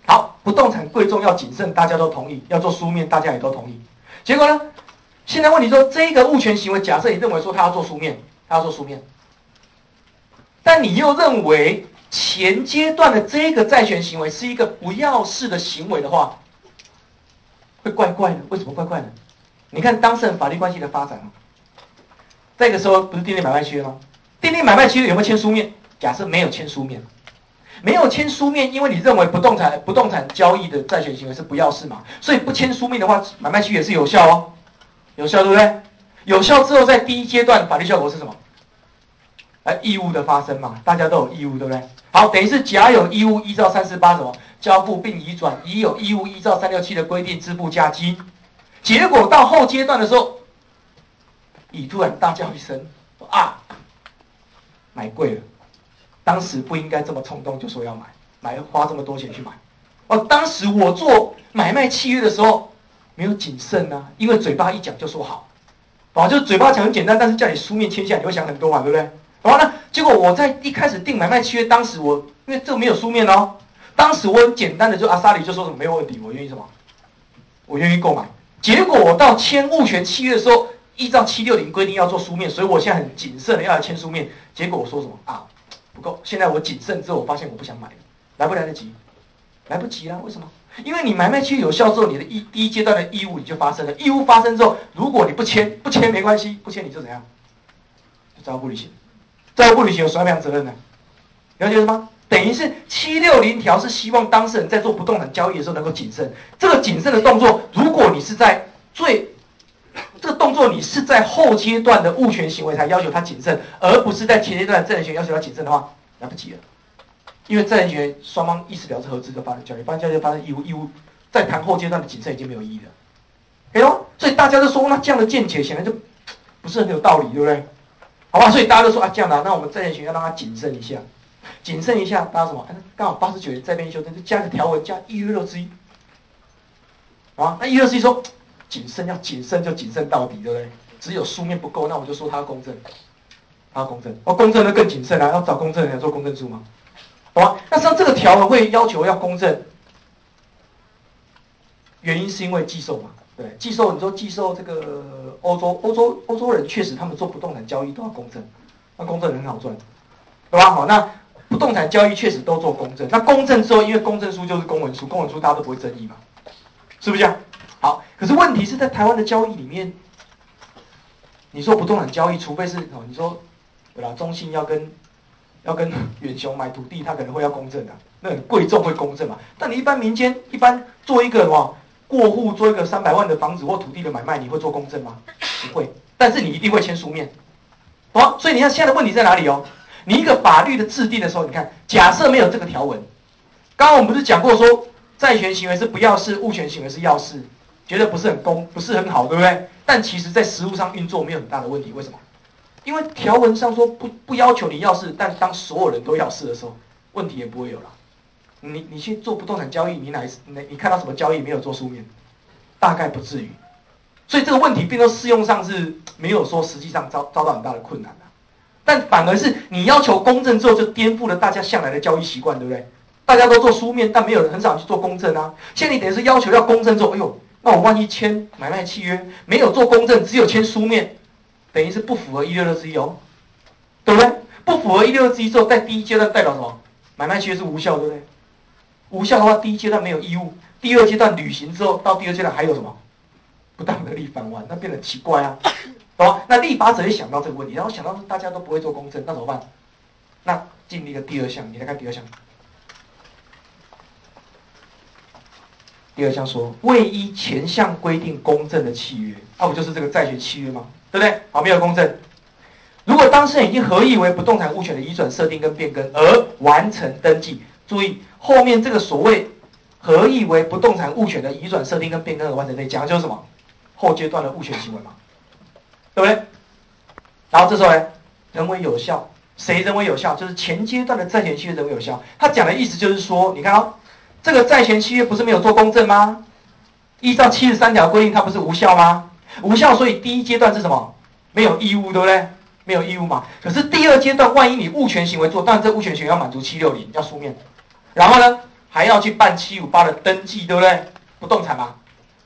好，不动产贵重要谨慎，大家都同意，要做书面，大家也都同意。结果呢，现在问题说，这个物权行为，假设你认为说他要做书面，他要做书面，但你又认为前阶段的这个债权行为是一个不要式的行为的话，会怪怪的。为什么怪怪的？你看当事人法律关系的发展啊，这个时候不是订立买卖契约吗？订立买卖契约有没有签书面？假设没有签书面，没有签书面，因为你认为不动产不动产交易的债权行为是不要式嘛，所以不签书面的话，买卖契约是有效哦，有效对不对？有效之后，在第一阶段法律效果是什么？哎，义务的发生嘛，大家都有义务，对不对？好，等于是甲有义务依照三四八什么交付并移转，乙有义务依照三六七的规定支付价金，结果到后阶段的时候，乙突然大叫一声啊！买贵了，当时不应该这么冲动就说要买，买花这么多钱去买。哦，当时我做买卖契约的时候没有谨慎啊，因为嘴巴一讲就说好，哦，就是嘴巴讲很简单，但是叫你书面签下，你会想很多嘛，对不对？然后呢，结果我在一开始订买卖契约，当时我因为这个没有书面哦，当时我很简单的就阿萨里就说什么没有问题，我愿意什么，我愿意购买。结果我到签物权契约的时候。依照七六零规定要做书面，所以我现在很谨慎的要来签书面。结果我说什么啊？不够。现在我谨慎之后，我发现我不想买了，来不来得及？来不及了，为什么？因为你买卖契约有效之后，你的一第一阶段的义务你就发生了。义务发生之后，如果你不签，不签没关系，不签你就怎样？就照不履行。照不履行有什么样责任呢？了解了吗？等于是七六零条是希望当事人在做不动产交易的时候能够谨慎。这个谨慎的动作，如果你是在最这个动作你是在后阶段的物权行为才要求他谨慎，而不是在前阶段证人权要求他谨慎的话，来不及了。因为证人权双方意思表示合资就发生交易，发生交易就发生义务，义务在谈后阶段的谨慎已经没有意义了。哎呦，所以大家都说那这样的见解显然就不是很有道理，对不对？好吧，所以大家都说啊这样的，那我们证人权要让他谨慎一下。谨慎一下，大家什么？刚好八十九年再编修正，就加个条文，加一约六之一。啊，那一约六之一说，谨慎要谨慎就谨慎到底，对不对？只有书面不够，那我就说他公正，他公正。哦，公正的更谨慎啊，要找公证人做公证书吗？好吧，那像这个条文会要求要公证，原因是因为寄售嘛？对，寄售，你说寄售这个欧洲，欧洲，欧洲人确实他们做不动产交易都要公证，那公证很好赚，对吧？好，那。不动产交易确实都做公证，那公证之后，因为公证书就是公文书，公文书大家都不会争议嘛，是不是这样？可是问题是在台湾的交易里面，你说不动产交易，除非是哦，你说对吧？中信要跟要跟远雄买土地，他可能会要公证的，那很贵重会公证嘛。但你一般民间一般做一个什么过户，做一个三百万的房子或土地的买卖，你会做公证吗？不会，但是你一定会签书面，好，所以你看现在的问题在哪里哦？你一个法律的制定的时候，你看，假设没有这个条文，刚刚我们不是讲过说，债权行为是不要事，物权行为是要事，觉得不是很公，不是很好，对不对？但其实在实务上运作没有很大的问题，为什么？因为条文上说不不要求你要事，但当所有人都要事的时候，问题也不会有了。你你去做不动产交易，你哪哪你看到什么交易没有做书面？大概不至于。所以这个问题，并说适用上是没有说实际上遭遭到很大的困难的。但反而是你要求公证之后，就颠覆了大家向来的交易习惯，对不对？大家都做书面，但没有人很少去做公证啊。现在你等于是要求要公证之后，哎呦，那我万一签买卖契约没有做公证，只有签书面，等于是不符合一六六之一哦，对不对？不符合一六六之一之后，在第一阶段代表什么？买卖契约是无效，对不对？无效的话，第一阶段没有义务，第二阶段履行之后，到第二阶段还有什么？不当得利返还，那变得奇怪啊。好，那立法者也想到这个问题，然后想到大家都不会做公证，那怎么办？那进一个第二项，你来看第二项。第二项说，未依前项规定公证的契约，那不就是这个债权契约吗？对不对？好，没有公证。如果当事人已经合意为不动产物权的移转、设定跟变更而完成登记，注意后面这个所谓合意为不动产物权的移转、设定跟变更而完成登记，讲的就是什么？后阶段的物权行为嘛。对不对？然后这时候呢，人为有效，谁人为有效？就是前阶段的债权契约人为有效。他讲的意思就是说，你看哦，这个债权契约不是没有做公证吗？依照七十三条规定，它不是无效吗？无效，所以第一阶段是什么？没有义务，对不对？没有义务嘛。可是第二阶段，万一你物权行为做，当然这物权行为要满足七六零，要书面，然后呢，还要去办七五八的登记，对不对？不动产嘛，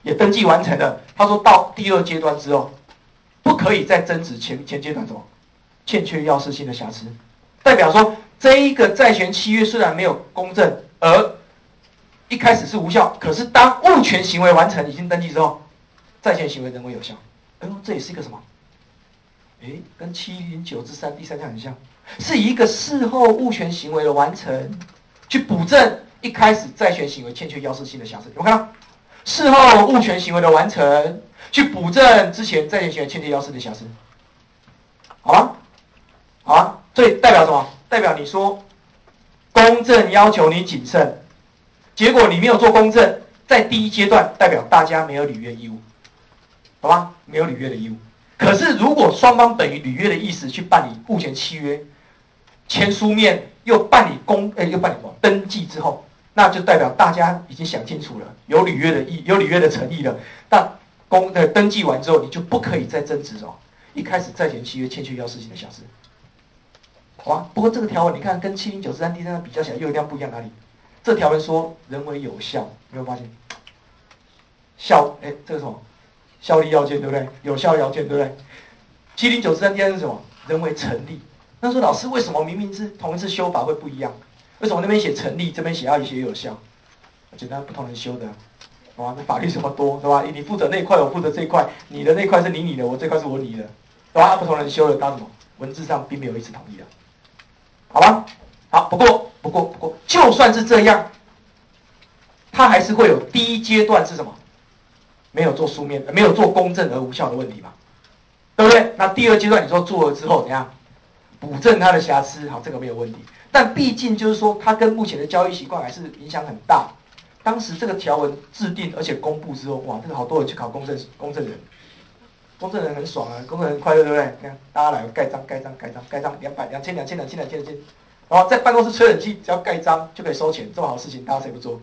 也登记完成了。他说到第二阶段之后。不可以再增值前前阶段什么欠缺要事性的瑕疵，代表说这一个债权契约虽然没有公证，而一开始是无效，可是当物权行为完成已经登记之后，债权行为仍为有效。哎呦，这也是一个什么？哎，跟七零九之三第三项很像，是一个事后物权行为的完成，去补正一开始债权行为欠缺要事性的瑕疵。有没有看到？事后物权行为的完成。去补正之前债权行为欠缺要事的瑕疵，好吗？好啊，所以代表什么？代表你说公证要求你谨慎，结果你没有做公证，在第一阶段代表大家没有履约义务，好吧？没有履约的义务。可是如果双方等于履约的意思去办理物权契约，签书面又办理公诶又办理什么登记之后，那就代表大家已经想清楚了，有履约的意有履约的诚意了，但。公呃登记完之后，你就不可以再增值哦。一开始债权契约欠缺要事情的小事，好吧？不过这个条文你看跟七零九十三第三比较起来，又有点不一样哪里？这条文说人为有效，没有发现？效哎，这个什么？效力要件对不对？有效要件对不对？七零九十三第三是什么？人为成立，那说老师，为什么明明是同一次修法会不一样？为什么那边写成立，这边写要写有效？简单，不同人修的，哇，那法律这么多，对吧？你负责那一块，我负责这一块，你的那块是你你的，我这块是我你的，对吧？不同人修的，当什么？文字上并没有一致统一的，好吧？好，不过不过不过，就算是这样，它还是会有第一阶段是什么？没有做书面，没有做公证而无效的问题嘛，对不对？那第二阶段你说做了之后怎样？补正它的瑕疵，好，这个没有问题。但毕竟就是说，它跟目前的交易习惯还是影响很大。当时这个条文制定而且公布之后，哇，这个好多人去考公证公证人，公证人很爽啊，公证人快乐，对不对？你看大家来盖章盖章盖章盖章，两百两千两千两千两千两千，然后在办公室吹冷气，只要盖章就可以收钱，这么好事情大家谁不做？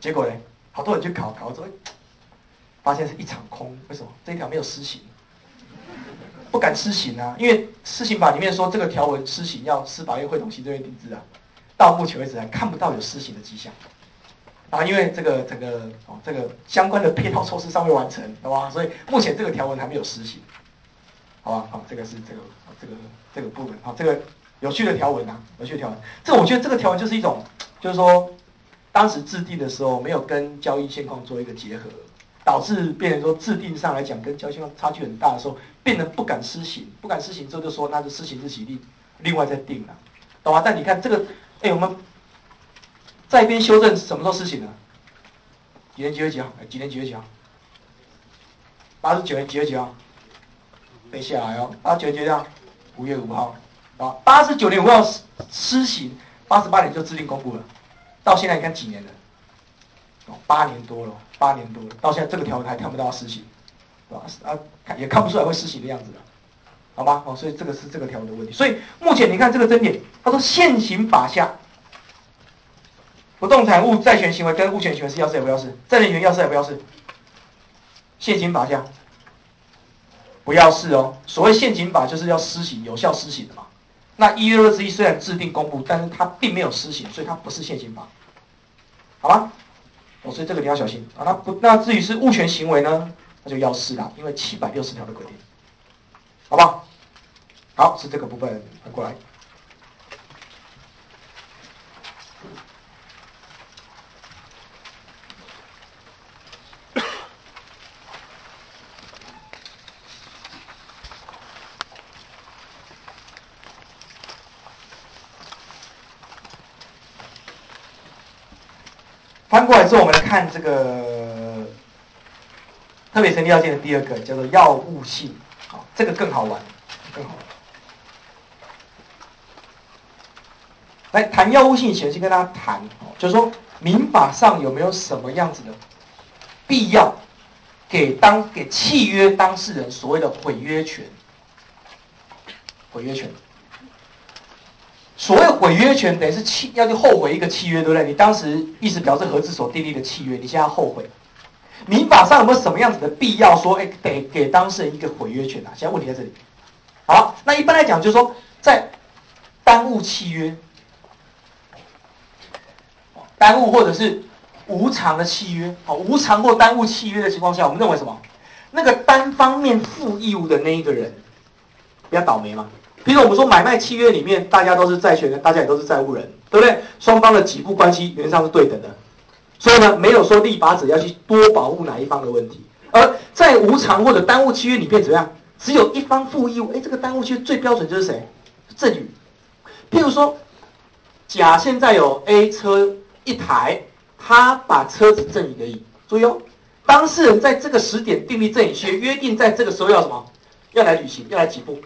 结果呢，好多人去考考之后，发现是一场空，为什么？这一条没有施行。不敢施行啊，因为施行法里面说这个条文施行要司法院会同行政院定制啊，到目前为止还看不到有施行的迹象，啊，因为这个整个哦这个相关的配套措施尚未完成，懂吧？所以目前这个条文还没有施行，好吧？好，这个是这个这个这个部分，好，这个有趣的条文啊，有趣的条文，这我觉得这个条文就是一种，就是说当时制定的时候没有跟交易现况做一个结合。导致变成说制定上来讲跟交易现况差距很大的时候，变得不敢施行，不敢施行之后就说那就施行日期另另外再定了，懂吗？但你看这个，哎，我们在一边修正什么时候施行呢？几年几月几号？几年几月几号？八十九年几月几号？背下来哦，八十九年几月几号？五月五号，啊，八十九年五号施行，八十八年就制定公布了，到现在你看几年了？哦八年多了，八年多了，到现在这个条文还看不到施行，对吧？啊，也看不出来会施行的样子了，好吧？哦，所以这个是这个条文的问题。所以目前你看这个争点，他说现行法下，不动产物债权行为跟物权行为是要事也不要事？债权权要事也不要事？现行法下不要事哦。所谓现行法就是要施行有效施行的嘛。那一月二十一虽然制定公布，但是它并没有施行，所以它不是现行法，好吧？哦，所以这个你要小心啊。那不，那至于是物权行为呢，那就要是了，因为七百六十条的规定，好不好？好，是这个部分，过来。翻过来之后，我们来看这个特别成立要件的第二个，叫做药物性。好，这个更好玩，更好玩。来谈药物性前，先跟大家谈，就是说民法上有没有什么样子的必要给当给契约当事人所谓的毁约权？毁约权。所谓毁约权，等于是契要去后悔一个契约，对不对？你当时意思表示合资所订立的契约，你现在后悔。民法上有没有什么样子的必要说，哎，得给当事人一个毁约权啊？现在问题在这里。好，那一般来讲，就是说，在耽误契约、耽误或者是无偿的契约，好，无偿或耽误契约的情况下，我们认为什么？那个单方面负义务的那一个人，比较倒霉吗？比如我们说买卖契约里面，大家都是债权人，大家也都是债务人，对不对？双方的给付关系原则上是对等的，所以呢，没有说立法者要去多保护哪一方的问题。而在无偿或者耽误契约里面，怎么样？只有一方负义务。哎，这个耽误契约最标准就是谁？赠与。譬如说，甲现在有 A 车一台，他把车子赠与给乙。注意哦，当事人在这个时点订立赠与契约，约定在这个时候要什么？要来履行，要来给付。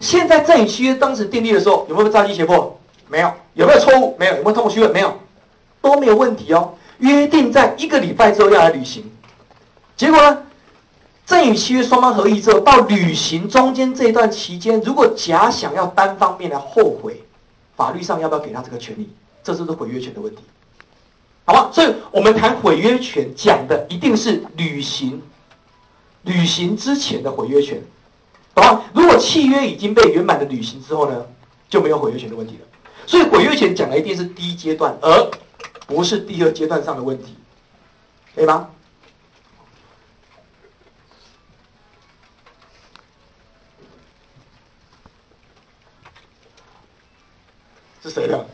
现在赠与契约当时订立的时候有没有被诈欺胁迫？没有，有没有错误？没有，有没有通过虚伪？没有，都没有问题哦。约定在一个礼拜之后要来履行，结果呢？赠与契约双方合意之后，到履行中间这一段期间，如果甲想要单方面的后悔，法律上要不要给他这个权利？这就是毁约权的问题，好吧？所以我们谈毁约权，讲的一定是履行，履行之前的毁约权。好，如果契约已经被圆满的履行之后呢，就没有毁约权的问题了。所以毁约权讲的一定是第一阶段，而不是第二阶段上的问题，可以吗？是谁的？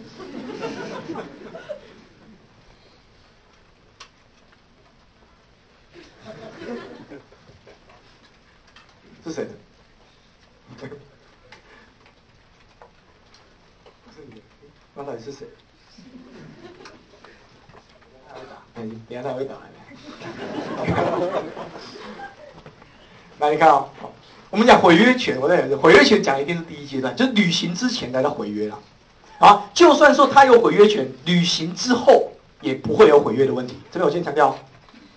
是谁的？不是你，那到底是谁？他会打，哎，等下他会打来，你看啊，我们讲毁约权，我在讲毁约权讲一定是第一阶段，就是履行之前来到毁约了。啊，就算说他有毁约权，履行之后也不会有毁约的问题。这边我先强调，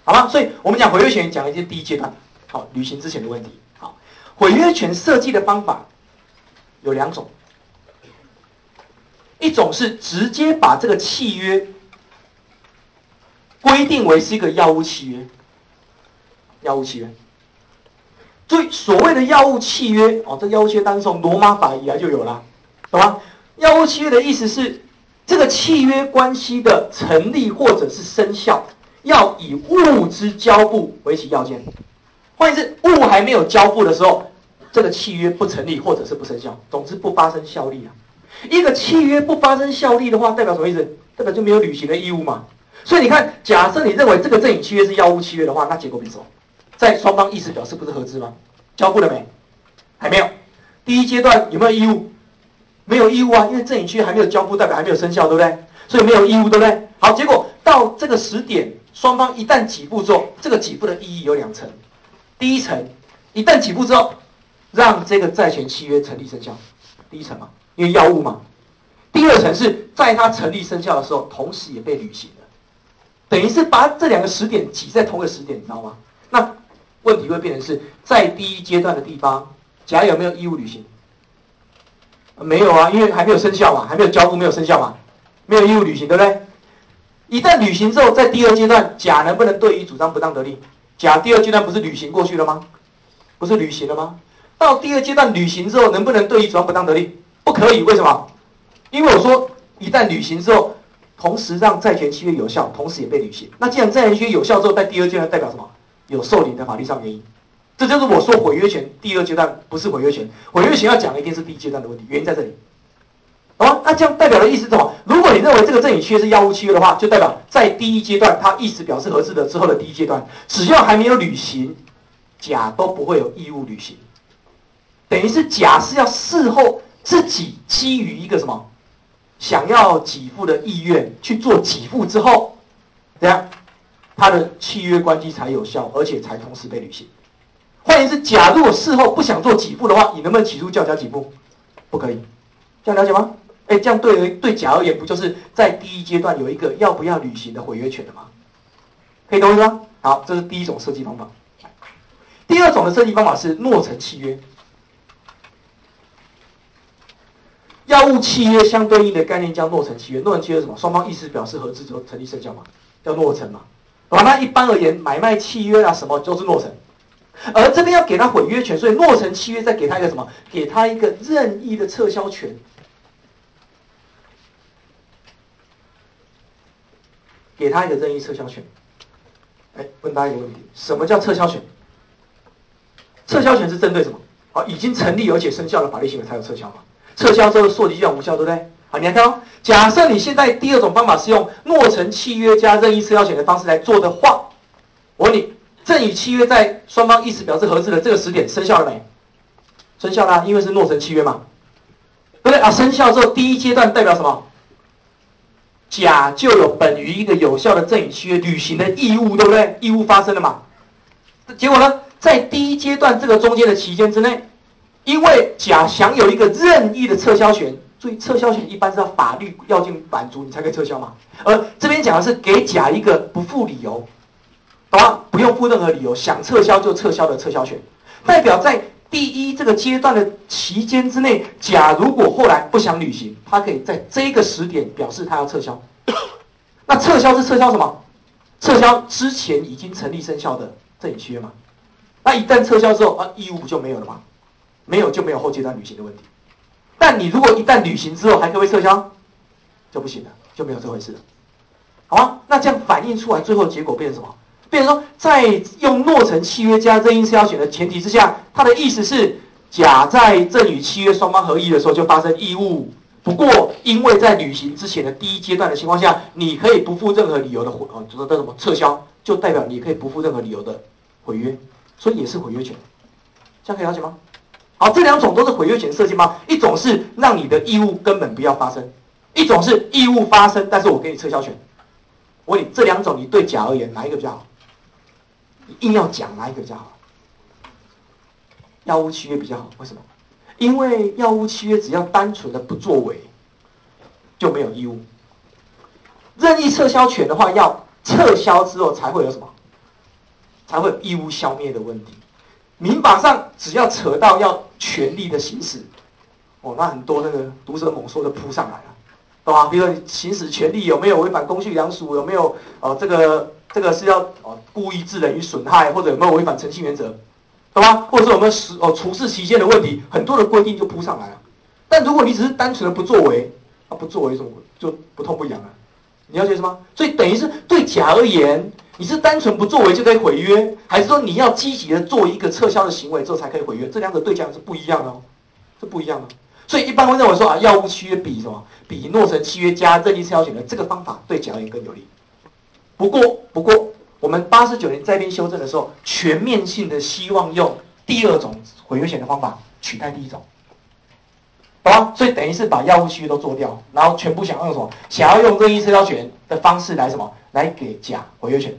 好吗？所以我们讲毁约权讲一些第一阶段，好，履行之前的问题。好毁约权设计的方法有两种，一种是直接把这个契约规定为是一个药物契约，药物契约。所以所谓的药物契约哦，这药物契约当然从罗马法以来就有了，懂吗？药物契约的意思是这个契约关系的成立或者是生效，要以物之交付为其要件。换言之，物还没有交付的时候，这个契约不成立或者是不生效，总之不发生效力啊。一个契约不发生效力的话，代表什么意思？代表就没有履行的义务嘛。所以你看，假设你认为这个赠与契约是药物契约的话，那结果是什么？在双方意思表示不是合资吗？交付了没？还没有。第一阶段有没有义务？没有义务啊，因为赠与契约还没有交付，代表还没有生效，对不对？所以没有义务，对不对？好，结果到这个时点，双方一旦给付之后，这个给付的意义有两层。第一层，一旦起步之后，让这个债权契约成立生效，第一层嘛，因为药物嘛。第二层是在它成立生效的时候，同时也被履行了，等于是把这两个时点挤在同一个时点，你知道吗？那问题会变成是在第一阶段的地方，甲有没有义务履行？没有啊，因为还没有生效嘛，还没有交付，没有生效嘛，没有义务履行，对不对？一旦履行之后，在第二阶段，甲能不能对于主张不当得利？甲第二阶段不是履行过去了吗？不是履行了吗？到第二阶段履行之后，能不能对于主张不当得利？不可以，为什么？因为我说一旦履行之后，同时让债权契约有效，同时也被履行。那既然债权契约有效之后，在第二阶段代表什么？有受理的法律上原因。这就是我说毁约权第二阶段不是毁约权，毁约权要讲的一定是第一阶段的问题，原因在这里。好那这样代表的意思是什么？如果你认为这个赠与契约是药物契约的话，就代表在第一阶段，它意思表示合适的之后的第一阶段，只要还没有履行，甲都不会有义务履行。等于是甲是要事后自己基于一个什么想要给付的意愿去做给付之后，这样他的契约关系才有效，而且才同时被履行。换言之，假如我事后不想做给付的话，你能不能起诉叫甲给付？不可以，这样了解吗？哎，这样对对甲而言，不就是在第一阶段有一个要不要履行的毁约权的吗？可以懂我意思吗？好，这是第一种设计方法。第二种的设计方法是诺成契约。药物契约相对应的概念叫诺成契约。诺成契约什么？双方意思表示合资之成立生效嘛，叫诺成嘛。好，那一般而言，买卖契约啊什么都是诺成。而这边要给他毁约权，所以诺成契约再给他一个什么？给他一个任意的撤销权。给他一个任意撤销权。哎，问大家一个问题：什么叫撤销权？撤销权是针对什么？好，已经成立而且生效的法律行为才有撤销嘛？撤销之后溯及就无效，对不对？好，你看哦，假设你现在第二种方法是用诺成契约加任意撤销权的方式来做的话，我问你，赠与契约在双方意思表示合适的这个时点生效了没？生效啦，因为是诺成契约嘛，对不对？啊，生效之后第一阶段代表什么？甲就有本于一个有效的赠与契约履行的义务，对不对？义务发生了嘛？结果呢，在第一阶段这个中间的期间之内，因为甲享有一个任意的撤销权，注意撤销权一般是要法律要件满足你才可以撤销嘛。而这边讲的是给甲一个不附理由，懂吗？不用附任何理由，想撤销就撤销的撤销权，代表在。第一，这个阶段的期间之内，甲如果后来不想履行，他可以在这个时点表示他要撤销。那撤销是撤销什么？撤销之前已经成立生效的赠与契约嘛？那一旦撤销之后，啊，义务不就没有了吗？没有就没有后阶段履行的问题。但你如果一旦履行之后还可以撤销，就不行了，就没有这回事了，好吗？那这样反映出来，最后结果变成什么？变成说，在用诺成契约加任意撤销权的前提之下，他的意思是，甲在赠与契约双方合意的时候就发生义务不过，因为在履行之前的第一阶段的情况下，你可以不负任何理由的毁，哦，就是叫什么撤销，就代表你可以不负任何理由的毁约，所以也是毁约权，这样可以了解吗？好，这两种都是毁约权设计吗？一种是让你的义务根本不要发生，一种是义务发生，但是我给你撤销权。我问你，这两种你对甲而言哪一个比较好？你硬要讲哪一个比较好？药物契约比较好，为什么？因为药物契约只要单纯的不作为，就没有义务。任意撤销权的话，要撤销之后才会有什么？才会有义务消灭的问题。民法上只要扯到要权利的行使，哦，那很多那个毒蛇猛兽就扑上来了，懂吗？比如说你行使权利有没有违反公序良俗？有没有哦这个这个是要哦故意致人于损害，或者有没有违反诚信原则？懂吗？或者说我们实哦处事期限的问题，很多的规定就扑上来了。但如果你只是单纯的不作为，啊不作为什么就不痛不痒了。你要解什么？所以等于是对甲而言，你是单纯不作为就可以毁约，还是说你要积极的做一个撤销的行为之后才可以毁约？这两者对甲是不一样的哦，是不一样的。所以一般会认为说啊，药物契约比什么？比诺成契约加任意撤销权的这个方法对甲而言更有利。不过不过。我们八十九年在编修正的时候，全面性的希望用第二种毁约权的方法取代第一种，好吧？所以等于是把药物契约都做掉，然后全部想要用什么？想要用任意撤销权的方式来什么？来给甲毁约权，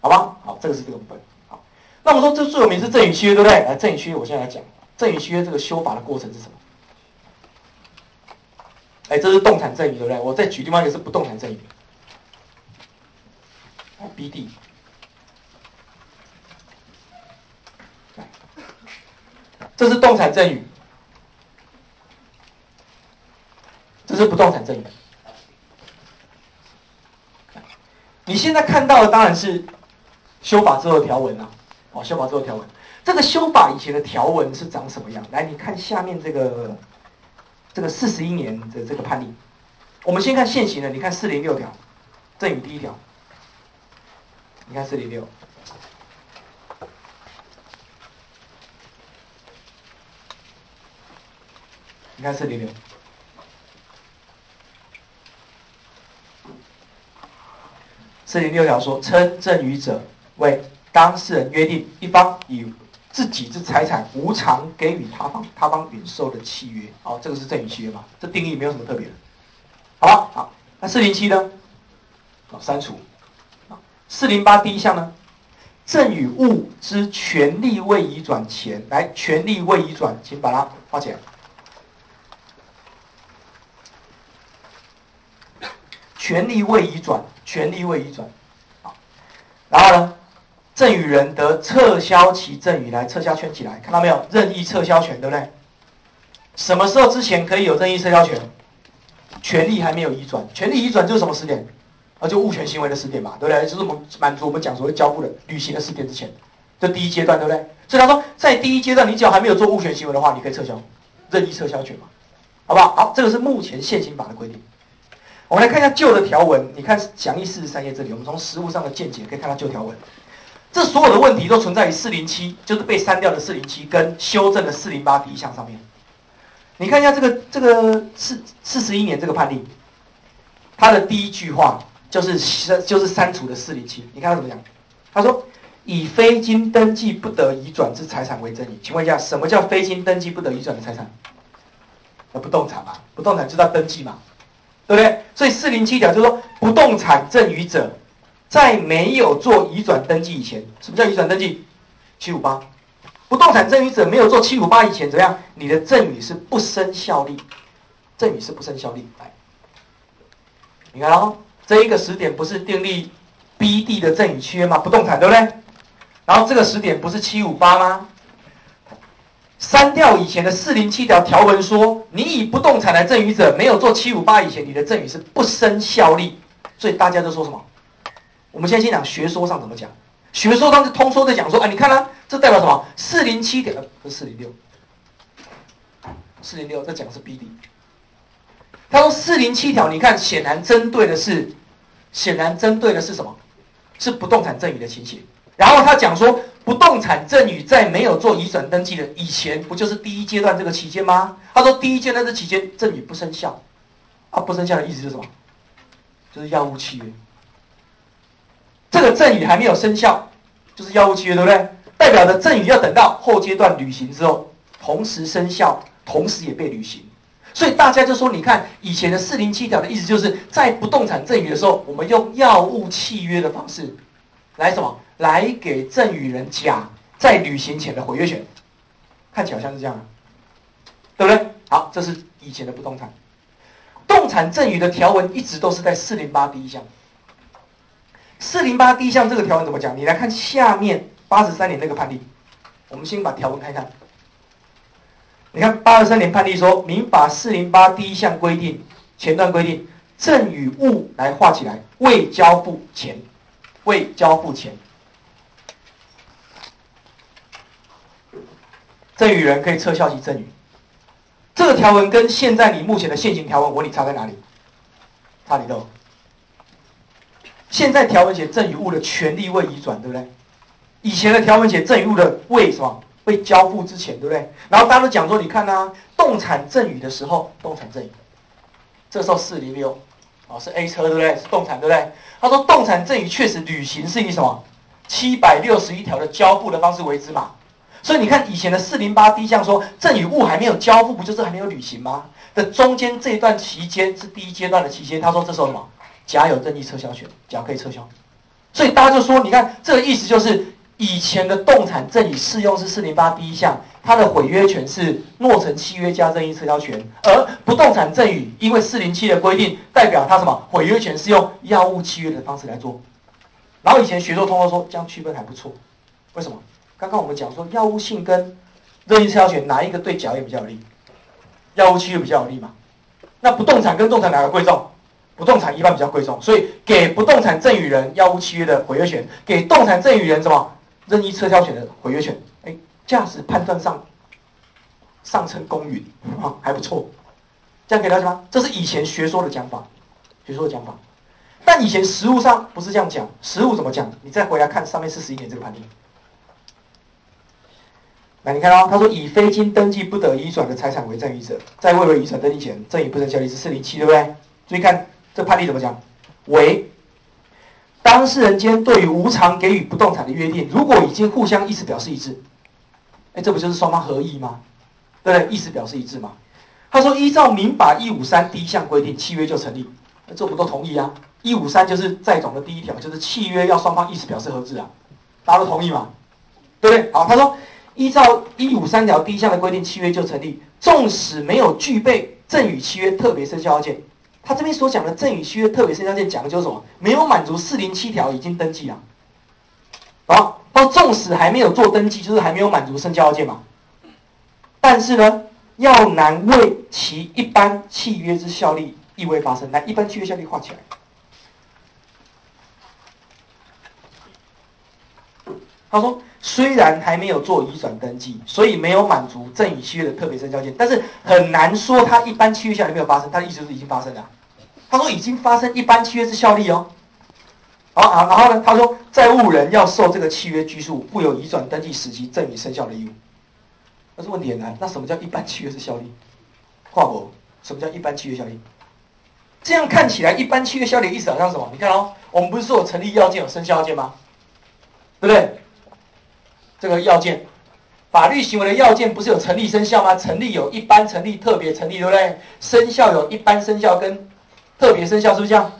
好吧？好，这个是这个部分。好，那我们说这最有名是赠与契约，对不对？来，赠与契约，我现在来讲赠与契约这个修法的过程是什么？哎，这是动产赠与，对不对？我再举另外一个是不动产赠与。B D，这是动产赠与，这是不动产赠与。你现在看到的当然是修法之后的条文啊，哦，修法之后条文。这个修法以前的条文是长什么样？来，你看下面这个这个四十一年的这个判例。我们先看现行的，你看四零六条，赠与第一条。你看四零六，你看四零六，四零六条说，称赠与者为当事人约定一方以自己之财产无偿给予他方，他方允受的契约。好，这个是赠与契约嘛？这定义没有什么特别的，好吧？好，那四零七呢？好，删除。四零八第一项呢，赠与物之权利未移转前，来权利未移转，请把它画起来。权利未移转，权利未移转，好，然后呢，赠与人得撤销其赠与，来撤销圈起来，看到没有？任意撤销权，对不对？什么时候之前可以有任意撤销权？权利还没有移转，权利移转就是什么时点？啊，就物权行为的时点嘛，对不对？就是我们满足我们讲所谓交付的履行的时点之前，这第一阶段，对不对？所以他说，在第一阶段，你只要还没有做物权行为的话，你可以撤销，任意撤销权嘛，好不好？好，这个是目前现行法的规定。我们来看一下旧的条文，你看讲义四十三页这里，我们从实物上的见解可以看到旧条文，这所有的问题都存在于四零七，就是被删掉的四零七跟修正的四零八第一项上面。你看一下这个这个四四十一年这个判例，它的第一句话。就是，就是删除的四零七。你看他怎么讲？他说：“以非经登记不得移转之财产为赠与。”请问一下，什么叫非经登记不得移转的财产？那不动产嘛，不动产知道登记嘛，对不对？所以四零七条就是说，不动产赠与者，在没有做移转登记以前，什么叫移转登记？七五八，不动产赠与者没有做七五八以前，怎样？你的赠与是不生效力，赠与是不生效力。来，你看哦。这一个时点不是订立 B D 的赠与契约吗？不动产对不对？然后这个时点不是七五八吗？删掉以前的四零七条条文说，你以不动产来赠与者，没有做七五八以前，你的赠与是不生效力。所以大家都说什么？我们现在先讲学说上怎么讲。学说上是通说的讲说，哎，你看啦，这代表什么？四零七条不是四零六，四零六这讲的是 B D。他说四零七条，你看显然针对的是。显然针对的是什么？是不动产赠与的情形。然后他讲说，不动产赠与在没有做移转登记的以前，不就是第一阶段这个期间吗？他说第一阶段这期间赠与不生效，啊，不生效的意思是什么？就是药物契约。这个赠与还没有生效，就是药物契约，对不对？代表的赠与要等到后阶段履行之后，同时生效，同时也被履行。所以大家就说，你看以前的四零七条的意思，就是在不动产赠与的时候，我们用药物契约的方式，来什么？来给赠与人甲在履行前的毁约权。看起来像是这样，对不对？好，这是以前的不动产。动产赠与的条文一直都是在四零八第一项。四零八第一项这个条文怎么讲？你来看下面八十三年那个判例。我们先把条文看一看。你看八十三年判例说，民法四零八第一项规定，前段规定，赠与物来画起来，未交付前，未交付前，赠与人可以撤销其赠与。这个条文跟现在你目前的现行条文，我问你差在哪里？差里头。现在条文写赠与物的权利未移转，对不对？以前的条文写赠与物的未什么？被交付之前，对不对？然后大家都讲说，你看呐，动产赠与的时候，动产赠与，这时候四零六，哦，是 A 车，对不对？是动产，对不对？他说，动产赠与确实履行是以什么？七百六十一条的交付的方式为之嘛。所以你看以前的四零八 D 项说，赠与物还没有交付，不就是还没有履行吗？的中间这一段期间是第一阶段的期间，他说这时候什么？甲有任意撤销权，甲可以撤销。所以大家就说，你看这个意思就是。以前的动产赠与适用是四零八第一项，它的毁约权是诺成契约加任意撤销权，而不动产赠与因为四零七的规定，代表它什么毁约权是用药物契约的方式来做。然后以前学说通过说这样区分还不错，为什么？刚刚我们讲说药物性跟任意撤销权哪一个对甲也比较有利？药物契约比较有利嘛？那不动产跟动产哪个贵重？不动产一般比较贵重，所以给不动产赠与人药物契约的毁约权，给动产赠与人什么？任意撤销权的毁约权，哎，价值判断上上称公允啊，还不错，这样可以了解吗？这是以前学说的讲法，学说的讲法。但以前实物上不是这样讲，实物怎么讲？你再回来看上面四十一点这个判例。来，你看哦，他说以非经登记不得移转的财产为赠与者，在未为移转登记前，赠与不能效力是四零七，对不对？注意看这判例怎么讲，为。当事人间对于无偿给予不动产的约定，如果已经互相意思表示一致，哎，这不就是双方合意吗？对不对？意思表示一致嘛。他说，依照民法一五三第一项规定，契约就成立，这我们都同意啊？一五三就是在总的第一条，就是契约要双方意思表示合致啊，大家都同意嘛？对不对？好，他说，依照一五三条第一项的规定，契约就成立，纵使没有具备赠与契约特别生效要件。他这边所讲的赠与契约特别生效件讲的就是什么？没有满足四零七条已经登记了，好，到纵使还没有做登记，就是还没有满足生效要件嘛。但是呢，要难为其一般契约之效力意味发生，来一般契约效力画起来。他说，虽然还没有做移转登记，所以没有满足赠与契约的特别生效件，但是很难说他一般契约效力没有发生，他的意思是已经发生了。他说已经发生一般契约之效力哦，好，啊，然后呢？他说债务人要受这个契约拘束，负有移转登记使其赠与生效的义务。但是问题很难，那什么叫一般契约之效力？跨国，什么叫一般契约效力？这样看起来，一般契约效力意思好像什么？你看哦，我们不是说有成立要件、有生效要件吗？对不对？这个要件，法律行为的要件不是有成立、生效吗？成立有一般成立、特别成立，对不对？生效有一般生效跟。特别生效是不是这样？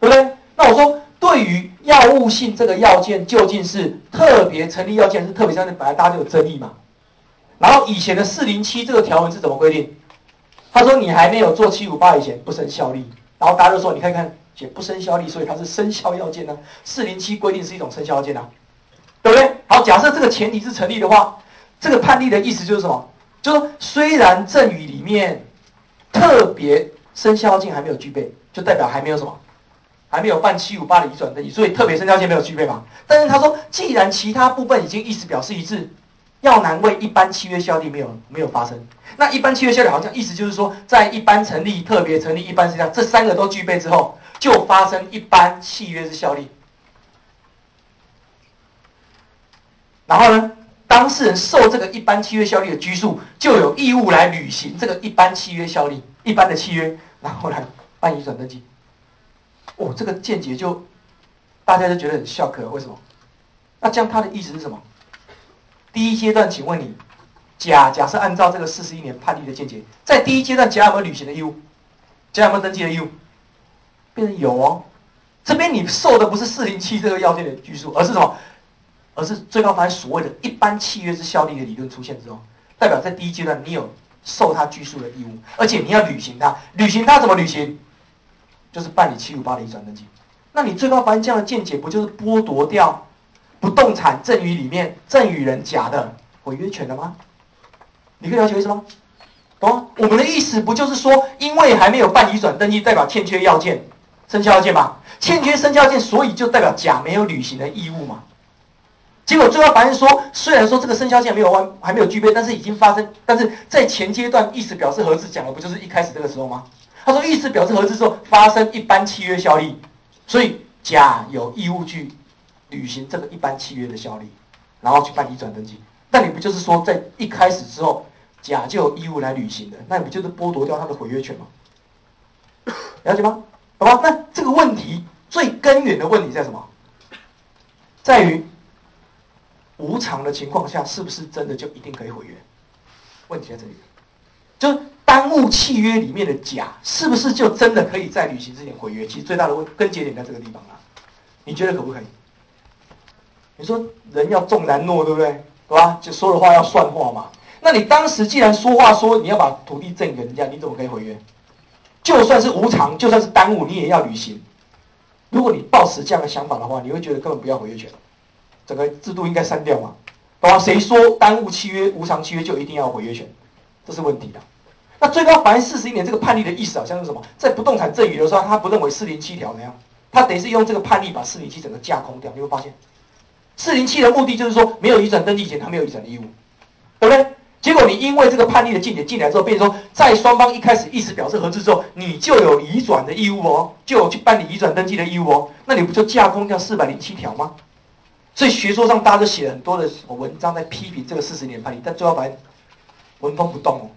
对不对？那我说，对于药物性这个要件，究竟是特别成立要件，是特别成立？本来大家就有争议嘛。然后以前的四零七这个条文是怎么规定？他说你还没有做七五八以前不生效力。然后大家就说，你看看写不生效力，所以它是生效要件呢。四零七规定是一种生效要件啊，对不对？好，假设这个前提是成立的话，这个判例的意思就是什么？就是说，虽然赠与里面特别。生效件还没有具备，就代表还没有什么，还没有办七五八的移转登记，所以特别生效件没有具备嘛。但是他说，既然其他部分已经意思表示一致，要难为一般契约效力没有没有发生。那一般契约效力好像意思就是说，在一般成立、特别成立、一般生效这三个都具备之后，就发生一般契约之效力。然后呢，当事人受这个一般契约效力的拘束，就有义务来履行这个一般契约效力、一般的契约，然后来办移转登记。哦，这个见解就大家就觉得很笑，可为什么？那这样他的意思是什么？第一阶段，请问你，甲假设按照这个四十一年判例的见解，在第一阶段，甲有没有履行的义务？甲有没有登记的义务？变成有哦。这边你受的不是四零七这个要件的拘束，而是什么？而是最高法院所谓的一般契约之效力的理论出现之后，代表在第一阶段你有受他拘束的义务，而且你要履行它。履行它怎么履行？就是办理七五八的移转登记。那你最高法院这样的见解，不就是剥夺掉不动产赠与里面赠与人甲的违约权了吗？你可以了解意思吗？懂？我们的意思不就是说，因为还没有办移转登记，代表欠缺要件。生效要件嘛，欠缺生效要件，所以就代表甲没有履行的义务嘛。结果最后法院说，虽然说这个生效件没有完，还没有具备，但是已经发生，但是在前阶段意思表示合致讲的不就是一开始这个时候吗？他说意思表示合致之后发生一般契约效力，所以甲有义务去履行这个一般契约的效力，然后去办理转登记。那你不就是说在一开始之后，甲就有义务来履行的？那你不就是剥夺掉他的毁约权吗？了解吗？好吧，那这个问题最根源的问题在什么？在于无偿的情况下，是不是真的就一定可以毁约？问题在这里，就是耽误契约里面的甲，是不是就真的可以在履行之前毁约？其实最大的问根结点在这个地方啊，你觉得可不可以？你说人要重难诺，对不对？对吧？就说的话要算话嘛。那你当时既然说话说你要把土地赠给人家，你怎么可以毁约？就算是无偿，就算是耽误，你也要履行。如果你抱持这样的想法的话，你会觉得根本不要毁约权，整个制度应该删掉嘛？懂吗？谁说耽误契约、无偿契约就一定要毁约权？这是问题的。那最高法院四十一年这个判例的意思好像是什么？在不动产赠与的时候，他不认为四零七条那样，他等于是用这个判例把四零七整个架空掉。你会发现，四零七的目的就是说，没有移转登记前，他没有移转的义务，对不对？结果你因为这个判例的见解进来之后，变成说，在双方一开始意思表示合致之后，你就有移转的义务哦，就有去办理移转登记的义务哦，那你不就架空掉四百零七条吗？所以学说上大家都写了很多的文章在批评这个四十年判例，但最后发现纹风不动哦。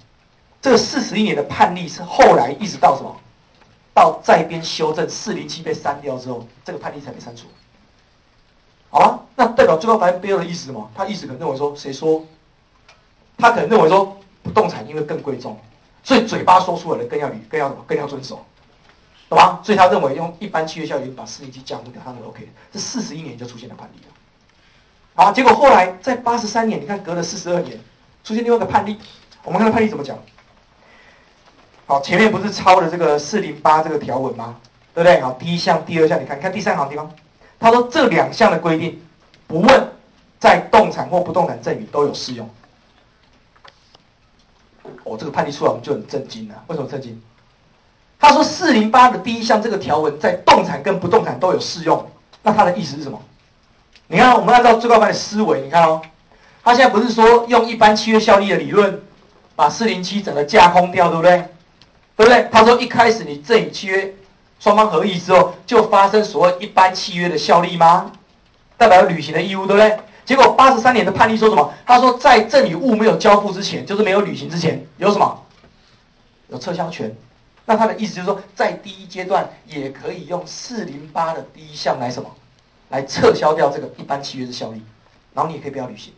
这个四十一年的判例是后来一直到什么？到在编修正四零七被删掉之后，这个判例才被删除。好吧，那代表最高法院背后的意思什么？他意思可能认为说，谁说？他可能认为说不动产因为更贵重，所以嘴巴说出来的更要理更要更要遵守，懂吗？所以他认为用一般契约效力把四零七降掉，他认为 OK。这四十一年就出现了判例了，好，结果后来在八十三年，你看隔了四十二年，出现另外一个判例，我们看判例怎么讲？好，前面不是抄了这个四零八这个条文吗？对不对？好，第一项、第二项，你看，看第三行地方，他说这两项的规定，不问在动产或不动产赠与都有适用。哦，这个判例出来我们就很震惊了。为什么震惊？他说四零八的第一项这个条文在动产跟不动产都有适用，那他的意思是什么？你看，我们按照最高法院的思维，你看哦，他现在不是说用一般契约效力的理论把四零七整个架空掉，对不对？对不对？他说一开始你赠与契约双方合意之后，就发生所谓一般契约的效力吗？代表履行的义务，对不对？结果八十三年的判例说什么？他说在赠与物没有交付之前，就是没有履行之前，有什么？有撤销权。那他的意思就是说，在第一阶段也可以用四零八的第一项来什么？来撤销掉这个一般契约的效力，然后你也可以不要履行。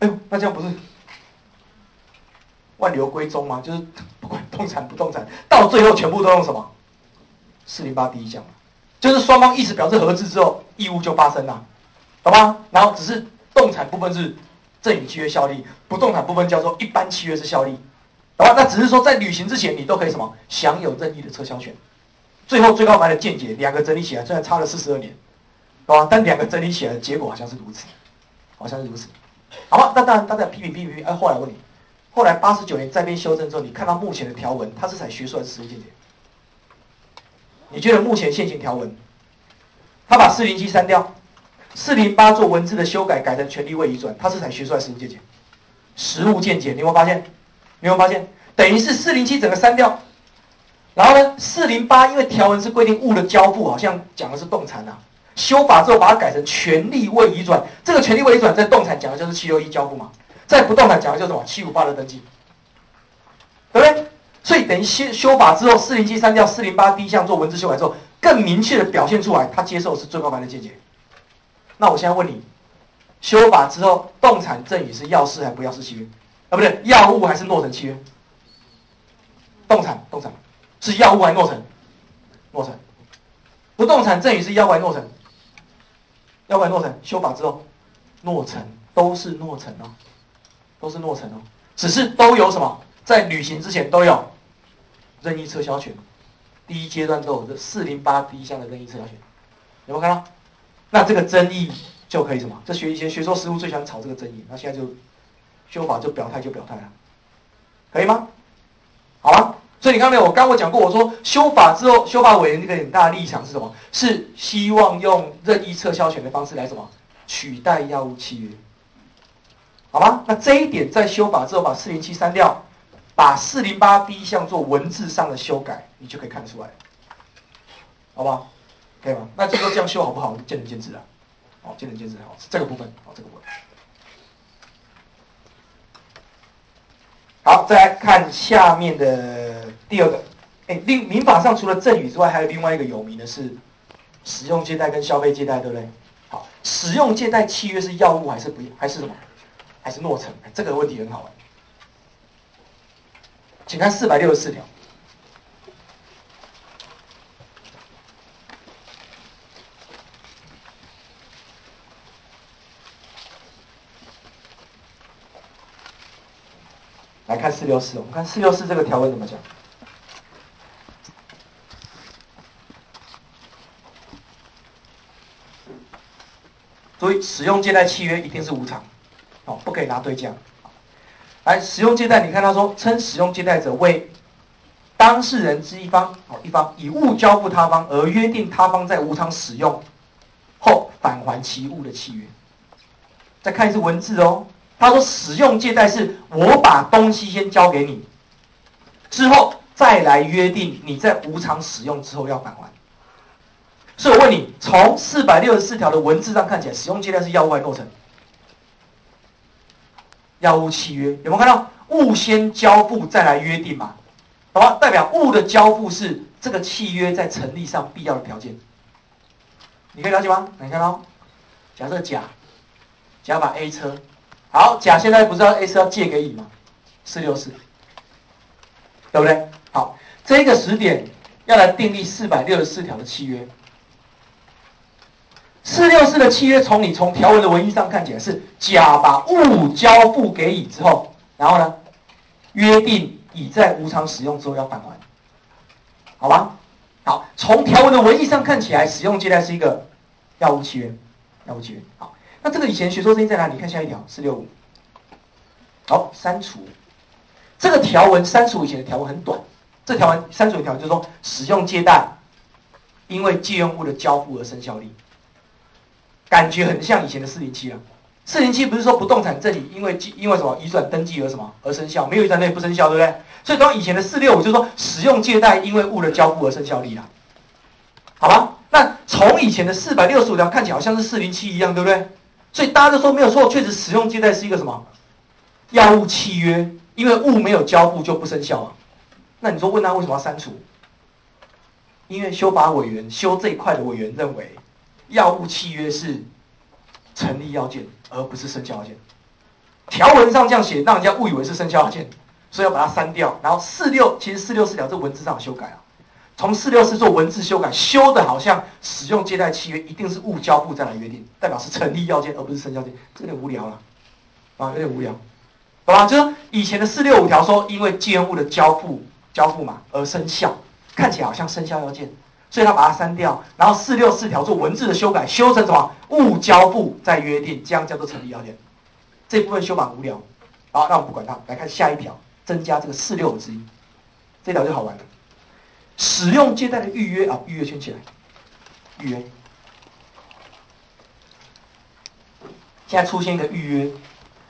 哎呦，那这样不是万流归宗吗？就是不管动产不动产，到最后全部都用什么？四零八第一项，就是双方意思表示合致之后，义务就发生了。懂吗？然后只是动产部分是赠与契约效力，不动产部分叫做一般契约是效力，懂吗？那只是说在履行之前，你都可以什么享有任意的撤销权。最后最高法院的见解，两个整理起来虽然差了四十二年，懂吗？但两个整理起来的结果好像是如此，好像是如此。好吧，那当然大家批评批评，哎，后来问你，后来八十九年再编修正之后，你看到目前的条文，它是采学术还是实务见解？你觉得目前现行条文，他把四零七删掉？四零八做文字的修改，改成权利位移转，它是采学术还是实物见解。实物见解，你有没有发现？你有没有发现？等于是四零七整个删掉，然后呢，四零八因为条文是规定物的交付，好像讲的是动产呐，修法之后把它改成权利位移转。这个权利位移转在动产讲的就是七六一交付嘛，在不动产讲的就是什么七五八的登记，对不对？所以等于修修法之后，四零七删掉四零八第一项做文字修改之后，更明确的表现出来，他接受是最高法院的见解。那我现在问你，修法之后，动产赠与是要式还是不要式契约？啊，不对，要物还是诺成契约？动产，动产是要物还是诺成？诺成。不动产赠与是要物还是诺成？要不然诺成？修法之后，诺成都是诺成哦，都是诺成哦，只是都有什么？在履行之前都有任意撤销权，第一阶段都有这四零八第一项的任意撤销权，有没有看到？那这个争议就可以什么？这学一些学说实务最喜欢炒这个争议，那现在就修法就表态就表态了，可以吗？好了，所以你看没有？我刚我讲过，我说修法之后，修法委员这个很大的立场是什么？是希望用任意撤销权的方式来什么取代药物契约，好吗？那这一点在修法之后把四零七删掉。把四零八第一项做文字上的修改，你就可以看得出来，好不好？可以吗？那就说这样修好不好？见仁见智了。好，见仁见智。好，这个部分，好，这个部分。好，再来看下面的第二个。哎，另民法上除了赠与之外，还有另外一个有名的是使用借贷跟消费借贷，对不对？好，使用借贷契约是要物还是不还是什么？还是诺成？这个问题很好玩。请看四百六十四条，来看四六四，我们看四六四这个条文怎么讲。使用借贷契约一定是无偿，哦，不可以拿对价。来使用借贷，你看他说，称使用借贷者为当事人之一方，哦一方以物交付他方，而约定他方在无偿使用后返还其物的契约。再看一次文字哦，他说使用借贷是我把东西先交给你，之后再来约定你在无偿使用之后要返还。所以我问你，从四百六十四条的文字上看起来，使用阶段是药物外构成？药物契约有没有看到物先交付再来约定嘛？好吧，代表物的交付是这个契约在成立上必要的条件。你可以了解吗？你看到，假设甲甲把 A 车，好，甲现在不是要 A 车要借给乙吗？四六四，对不对？好，这个时点要来订立四百六十四条的契约。四六四的契约，从你从条文的文意上看起来是甲把物交付给乙之后，然后呢，约定乙在无偿使用之后要返还，好吧？好，从条文的文意上看起来，使用借贷是一个要物契约，要物契约。好，那这个以前学说争议在哪里？看下一条四六五，好，删除这个条文，删除以前的条文很短，这条文删除的条文就是说，使用借贷因为借用物的交付而生效力。感觉很像以前的四零七啊，四零七不是说不动产赠与因为因为什么移转登记而什么而生效，没有移转登记不生效，对不对？所以当以前的四六五就是说使用借贷因为物的交付而生效力了，好吧？那从以前的四百六十五条看起来好像是四零七一样，对不对？所以大家都说没有错，确实使用借贷是一个什么要物契约，因为物没有交付就不生效了。那你说问他为什么要删除？因为修法委员修这一块的委员认为。药物契约是成立要件，而不是生效要件。条文上这样写，让人家误以为是生效要件，所以要把它删掉。然后四六其实四六四条这文字上修改啊，从四六四做文字修改，修的好像使用借贷契约一定是物交付再来约定，代表是成立要件而不是生效件，有点无聊了啊，有点无聊，好吧？就是以前的四六五条说，因为借物的交付交付嘛而生效，看起来好像生效要件。所以他把它删掉，然后四六四条做文字的修改，修成什么？物交付再约定，这样叫做成立要件。这部分修法无聊，好，那我们不管它，来看下一条，增加这个四六之一，这条就好玩了。使用借贷的预约啊，预约圈起来，预约。现在出现一个预约，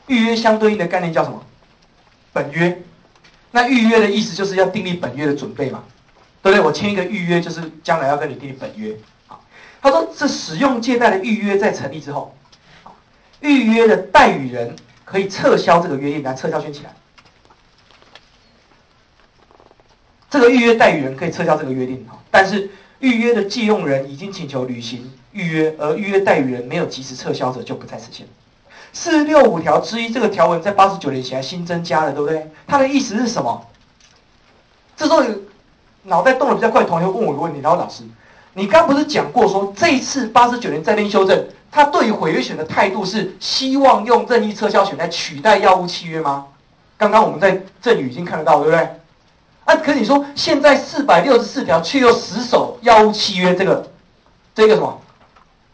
预约相对应的概念叫什么？本约。那预约的意思就是要订立本约的准备嘛。对不对？我签一个预约，就是将来要跟你订本约。他说是使用借贷的预约在成立之后，预约的代理人可以撤销这个约定，来撤销圈起来。这个预约代理人可以撤销这个约定，但是预约的借用人已经请求履行预约，而预约代理人没有及时撤销者，就不再实现。四六五条之一这个条文在八十九年前新增加了，对不对？它的意思是什么？这时候脑袋动得比较快，同学问我一个问题，然后老师，你刚不是讲过说这一次八十九年再另修正，他对于毁约权的态度是希望用任意撤销权来取代药物契约吗？刚刚我们在赠与已经看得到，对不对？啊，可你说现在四百六十四条却又死守药物契约这个这个什么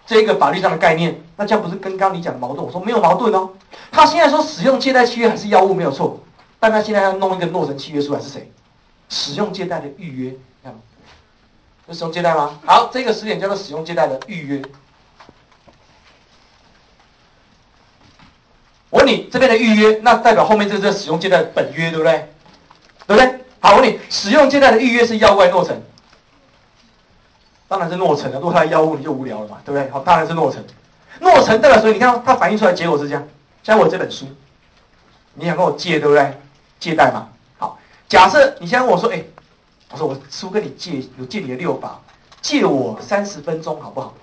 这个法律上的概念，那这样不是跟刚你讲的矛盾？我说没有矛盾哦。他现在说使用借贷契约还是药物没有错，但他现在要弄一个诺成契约出来是谁？使用借贷的预约，看，是使用借贷吗？好，这个时点叫做使用借贷的预约。我问你这边的预约，那代表后面这是使用借贷本约，对不对？对不对？好，我问你，使用借贷的预约是药物还是诺成？当然是诺成了。如果它是药物，你就无聊了嘛，对不对？好，当然是诺成。诺成代表所以你看它反映出来结果是这样。像我这本书，你想跟我借，对不对？借贷嘛。假设你现在问我说，哎，我说我书跟你借，有借你的六把，借我三十分钟好不好？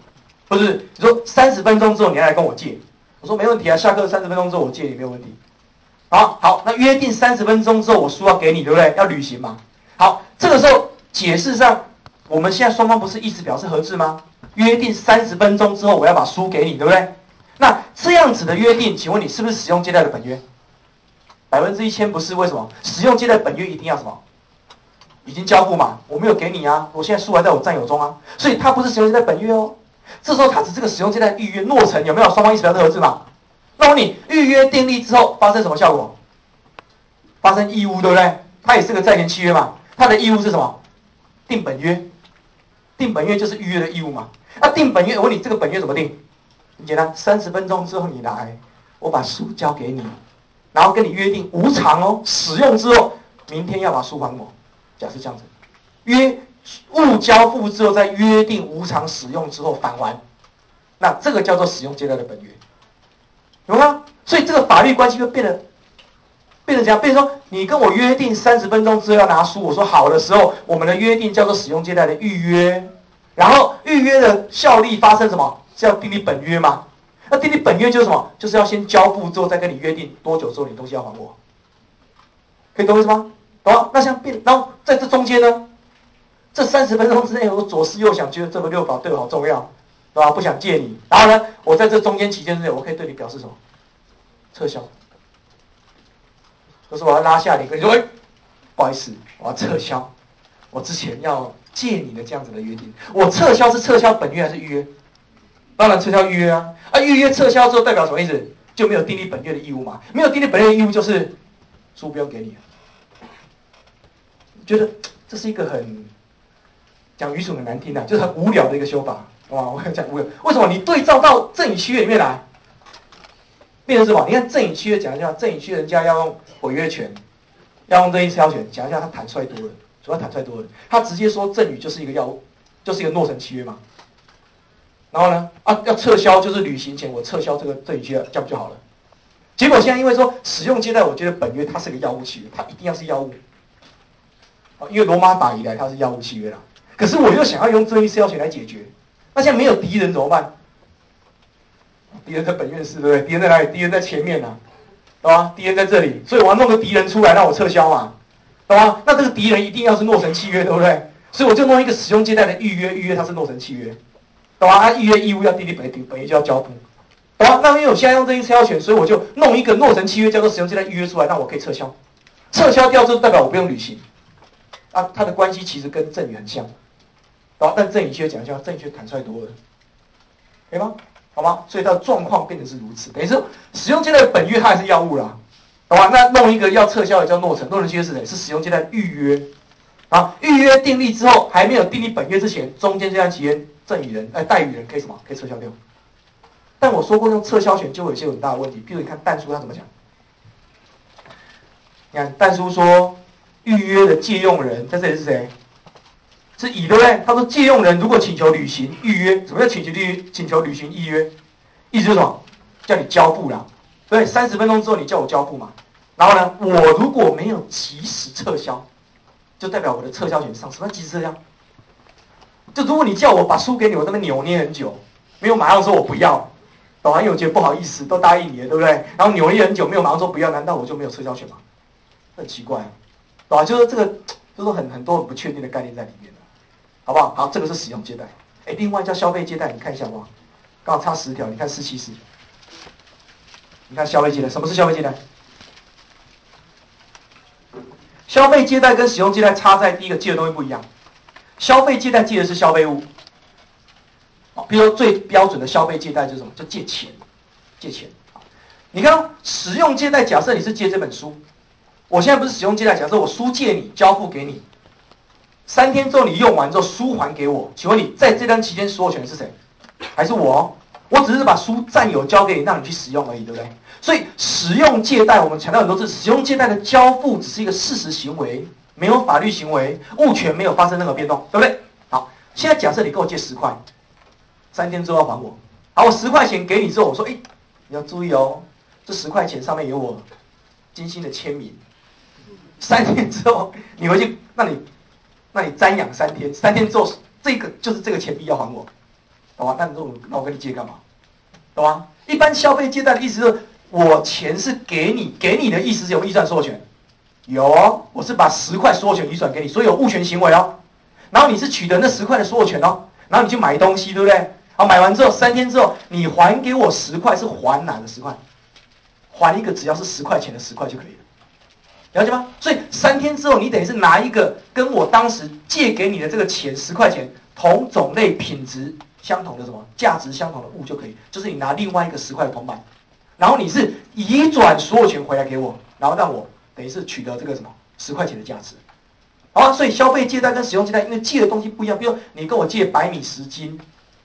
不是，你说三十分钟之后你要来跟我借，我说没问题啊，下课三十分钟之后我借你没有问题。好好，那约定三十分钟之后，我书要给你，对不对？要履行嘛。好，这个时候解释上，我们现在双方不是意思表示合致吗？约定三十分钟之后，我要把书给你，对不对？那这样子的约定，请问你是不是使用借贷的本约？百分之一千不是，为什么？使用借贷本约一定要什么？已经交付嘛？我没有给你啊，我现在书还在我占有中啊，所以它不是使用借贷本约哦。这时候它只是个使用借贷预约诺成，有没有双方意思表示合致嘛？那么你预约订立之后发生什么效果？发生义务，对不对？它也是个债权契约嘛。它的义务是什么？定本约。定本约就是预约的义务嘛。那定本约，我问你，这个本约怎么定？很简单，三十分钟之后你来，我把书交给你，然后跟你约定无偿哦，使用之后明天要把书还我。假设这样子，约物交付之后再约定无偿使用之后返还，那这个叫做使用借贷的本约。有吗？所以这个法律关系就变得变成怎样？变成说，你跟我约定三十分钟之后要拿书，我说好的时候，我们的约定叫做使用借贷的预约，然后预约的效力发生什么？叫订立本约吗？那订立本约就是什么？就是要先交付之后再跟你约定多久之后你东西要还我，可以懂意思吗？懂吗？那像变，然后在这中间呢，这三十分钟之内，我左思右想，觉得这个六法对我好重要。对吧？不想借你，然后呢？我在这中间期间之内，我可以对你表示什么？撤销。就是我要拉下你，跟你说，哎，不好意思，我要撤销我之前要借你的这样子的约定。我撤销是撤销本约还是预约？当然撤销预约啊！啊，预约撤销之后代表什么意思？就没有订立本约的义务嘛？没有订立本约的义务，就是书不用给你。觉得这是一个很讲愚蠢很难听的，就是很无聊的一个修法。哇！我讲无聊，为什么你对照到赠与契约里面来，变成什么？你看赠与契约讲一下，赠与契约人家要用毁约权，要用任意撤销权，讲一下他坦率多了，主要坦率多了，他直接说赠与就是一个要，就是一个诺成契约嘛。然后呢，啊，要撤销就是履行前我撤销这个赠与契约，这样不就好了？结果现在因为说使用接待，我觉得本约它是个药物契约，它一定要是药物。因为罗马法以来它是药物契约了，可是我又想要用任意撤销权来解决。那现在没有敌人怎么办？敌人在本院室，对不对？敌人在哪里？敌人在前面呢，懂吗？敌人在这里，所以我要弄个敌人出来让我撤销嘛，懂吗？那这个敌人一定要是诺成契约，对不对？所以我就弄一个使用借贷的预约，预约它是诺成契约，懂吗？他预约义务要订立本约，本约就要交付，懂吗？那因为我现在用这一撤销权，所以我就弄一个诺成契约，叫做使用借贷预约出来，那我可以撤销，撤销掉就代表我不用履行，啊，它的关系其实跟赠与很像。好，但正义学讲一下，正义学坦率多了，可以吗？好吗？所以它的状况变成是如此，等于是使用借贷本约它还是药物啦，好吧？那弄一个要撤销的叫诺成，诺成契约是谁？是使用借贷预约，啊，预约订立之后还没有订立本约之前，中间这段期间，赠与人哎代理人可以什么？可以撤销掉。但我说过用撤销权就有一些很大的问题，比如你看但书他怎么讲？你看但书说预约的借用人在这里是谁？是乙对不对？他说借用人如果请求履行预约，什么叫请求履请求履行预约？意思是什么？叫你交付了，对，三十分钟之后你叫我交付嘛。然后呢，我如果没有及时撤销，就代表我的撤销权上。什么及时撤销？就如果你叫我把书给你，我这边扭捏很久，没有马上说我不要，懂吗？因为我觉得不好意思，都答应你了，对不对？然后扭捏很久，没有马上说不要，难道我就没有撤销权吗？很奇怪，懂吧？就是这个，就是很很多很不确定的概念在里面好不好？好，这个是使用借贷。哎，另外叫消费借贷，你看一下好不好？刚好差十条，你看四七四。你看消费借贷，什么是消费借贷？消费借贷跟使用借贷差在第一个借的东西不一样。消费借贷借的是消费物，啊，比如说最标准的消费借贷就是什么？就借钱，借钱。你看，使用借贷，假设你是借这本书，我现在不是使用借贷，假设我书借你，交付给你，三天之后你用完之后书还给我，请问你在这段期间所有权是谁？还是我？我只是把书占有交给你，让你去使用而已，对不对？所以使用借贷，我们强调很多次，使用借贷的交付只是一个事实行为。没有法律行为，物权没有发生任何变动，对不对？好，现在假设你跟我借十块，三天之后要还我。好，我十块钱给你之后，我说，哎，你要注意哦，这十块钱上面有我精心的签名。三天之后你回去，那你，那你瞻仰三天，三天之后这个就是这个钱币要还我，懂吗？那你说那我跟你借干嘛？懂吗？一般消费借贷的意思是，我钱是给你，给你的意思是有预算所有权。有哦，我是把十块所有权移转给你，所以有物权行为哦。然后你是取得那十块的所有权哦，然后你去买东西，对不对？好，买完之后三天之后，你还给我十块，是还哪个十块？还一个只要是十块钱的十块就可以了，了解吗？所以三天之后，你等于是拿一个跟我当时借给你的这个钱十块钱同种类、品质相同的什么价值相同的物就可以，就是你拿另外一个十块的铜板，然后你是移转所有权回来给我，然后让我。等于是取得这个什么十块钱的价值，好，所以消费借贷跟使用借贷，因为借的东西不一样。比如你跟我借百米十斤，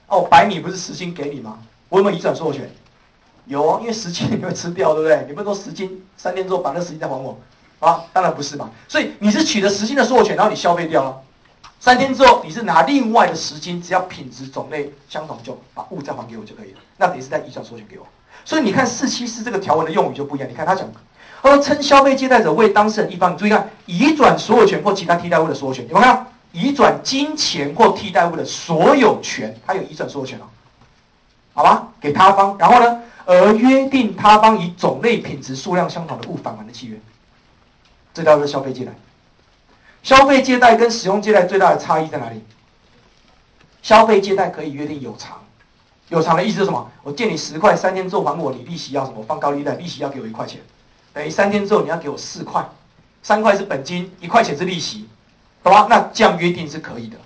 哦，百米不是十斤给你吗？我有没有移转所有权？有哦，因为十斤 你会吃掉，对不对？你不能说十斤三天之后把那十斤再还我，啊，当然不是嘛。所以你是取得十斤的所有权，然后你消费掉了，三天之后你是拿另外的十斤，只要品质种类相同，就把物再还给我就可以了。那等于是在移转所有权给我。所以你看四七四这个条文的用语就不一样。你看他讲。他说：“称消费借贷者为当事人一方，你注意看，移转所有权或其他替代物的所有权，有没有看？移转金钱或替代物的所有权，他有移转所有权哦，好吧？给他方，然后呢，而约定他方以种类、品质、数量相同的物返还的契约，这叫做消费借贷。消费借贷跟使用借贷最大的差异在哪里？消费借贷可以约定有偿，有偿的意思是什么？我借你十块，三天之后还我，你利息要什么？放高利贷，利息要给我一块钱。”等于三天之后你要给我四块，三块是本金，一块钱是利息，懂吗？那这样约定是可以的。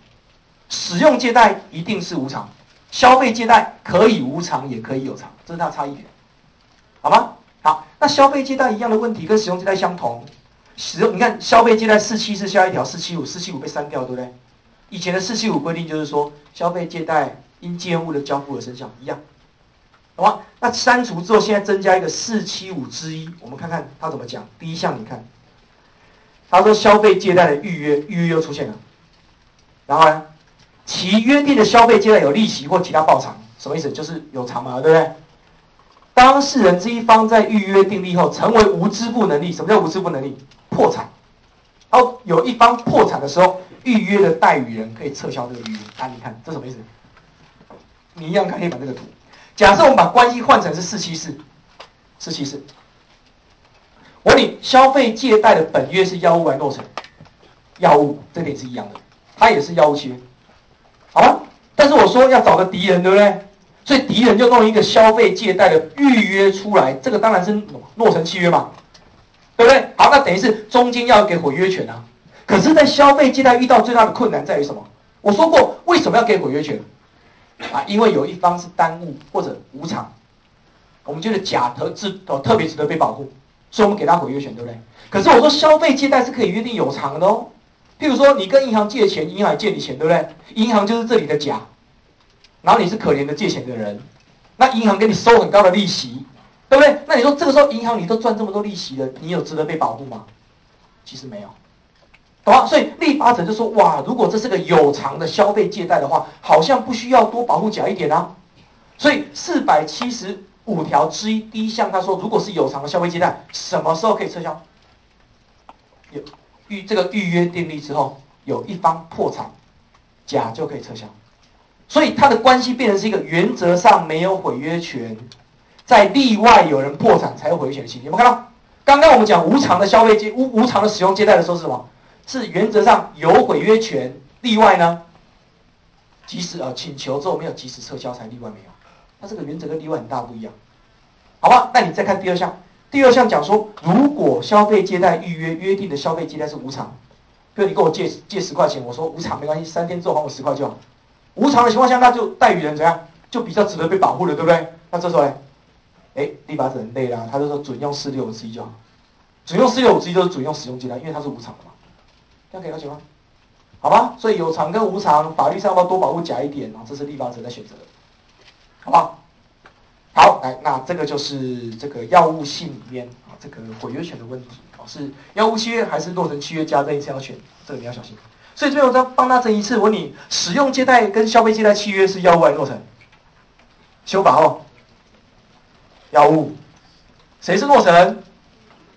使用借贷一定是无偿，消费借贷可以无偿也可以有偿，这是它差异点，好吗？好，那消费借贷一样的问题跟使用借贷相同，使用你看消费借贷四七是下一条四七五，四七五被删掉，对不对？以前的四七五规定就是说消费借贷因借物的交付而生效，一样。好吧？那删除之后，现在增加一个四七五之一，我们看看他怎么讲。第一项，你看，他说消费借贷的预约，预约又出现了。然后呢，其约定的消费借贷有利息或其他报偿，什么意思？就是有偿嘛，对不对？当事人这一方在预约订立后成为无支付能力，什么叫无支付能力？破产。哦，有一方破产的时候，预约的代理人可以撤销这个预约。啊，你看这什么意思？你一样看黑板这个图。假设我们把关系换成是四七四，四七四。我问你，消费借贷的本月是药物还是诺成？药物，这点是一样的，它也是药物契约，好吧？但是我说要找个敌人，对不对？所以敌人就弄一个消费借贷的预约出来，这个当然是落成契约嘛，对不对？好，那等于是中间要给毁约权啊。可是，在消费借贷遇到最大的困难在于什么？我说过，为什么要给毁约权？啊，因为有一方是耽误或者无偿，我们觉得假特值哦特别值得被保护，所以我们给他毁约权，对不对？可是我说消费借贷是可以约定有偿的哦，譬如说你跟银行借钱，银行也借你钱，对不对？银行就是这里的甲，然后你是可怜的借钱的人，那银行给你收很高的利息，对不对？那你说这个时候银行你都赚这么多利息了，你有值得被保护吗？其实没有，懂吗？所以立法者就说：哇，如果这是个有偿的消费借贷的话，好像不需要多保护甲一点啊。所以四百七十五条之一第一项，他说，如果是有偿的消费借贷，什么时候可以撤销？有预这个预约订立之后，有一方破产，甲就可以撤销。所以它的关系变成是一个原则上没有毁约权，在例外有人破产才有毁约权的情形。有没有看到？刚刚我们讲无偿的消费借无无偿的使用借贷的时候是什么？是原则上有毁约权，例外呢？即使呃请求之后没有及时撤销才例外没有。那这个原则跟例外很大不一样，好吧？那你再看第二项，第二项讲说，如果消费借贷预约约定的消费借贷是无偿，比如你跟我借借十块钱，我说无偿没关系，三天之后还我十块就好。无偿的情况下，那就代理人怎样，就比较值得被保护了，对不对？那这时候呢，哎，立法者很累啦，他就说准用四六五之一就好，准用四六五之一就是准用使用借贷，因为它是无偿的嘛，这样可以了解吗？好吧，所以有偿跟无偿，法律上要多保护甲一点啊，这是立法者在选择，好吧？好，好来，那这个就是这个药物性里面啊，这个毁约权的问题啊，是药物契约还是落成契约加任意次要权？这个你要小心。所以这边我再帮他争一次，我问你：使用借贷跟消费借贷契约是药物还是落成？修法哦，药物，谁是落成？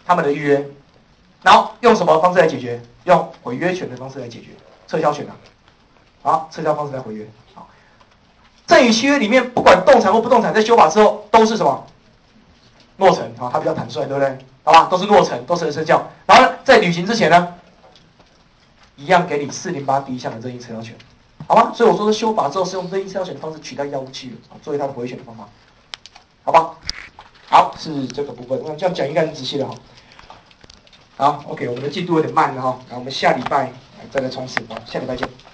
他们的预约，然后用什么方式来解决？用毁约权的方式来解决，撤销权啊，好，撤销方式来毁约。好，赠与契约里面不管动产或不动产，在修法之后都是什么？落成啊，它比较坦率，对不对？好吧，都是落成，都是生效。然后呢，在履行之前呢？一样给你四零八第一项的任意撤销权，好吧？所以我说的修法之后是用任意撤销权的方式取代药物契约，作为它的回权的方法，好吧？好，是这个部分，那这样讲应该很仔细了哈。好，OK，我们的进度有点慢了哈，那我们下礼拜再来冲刺，好，下礼拜见。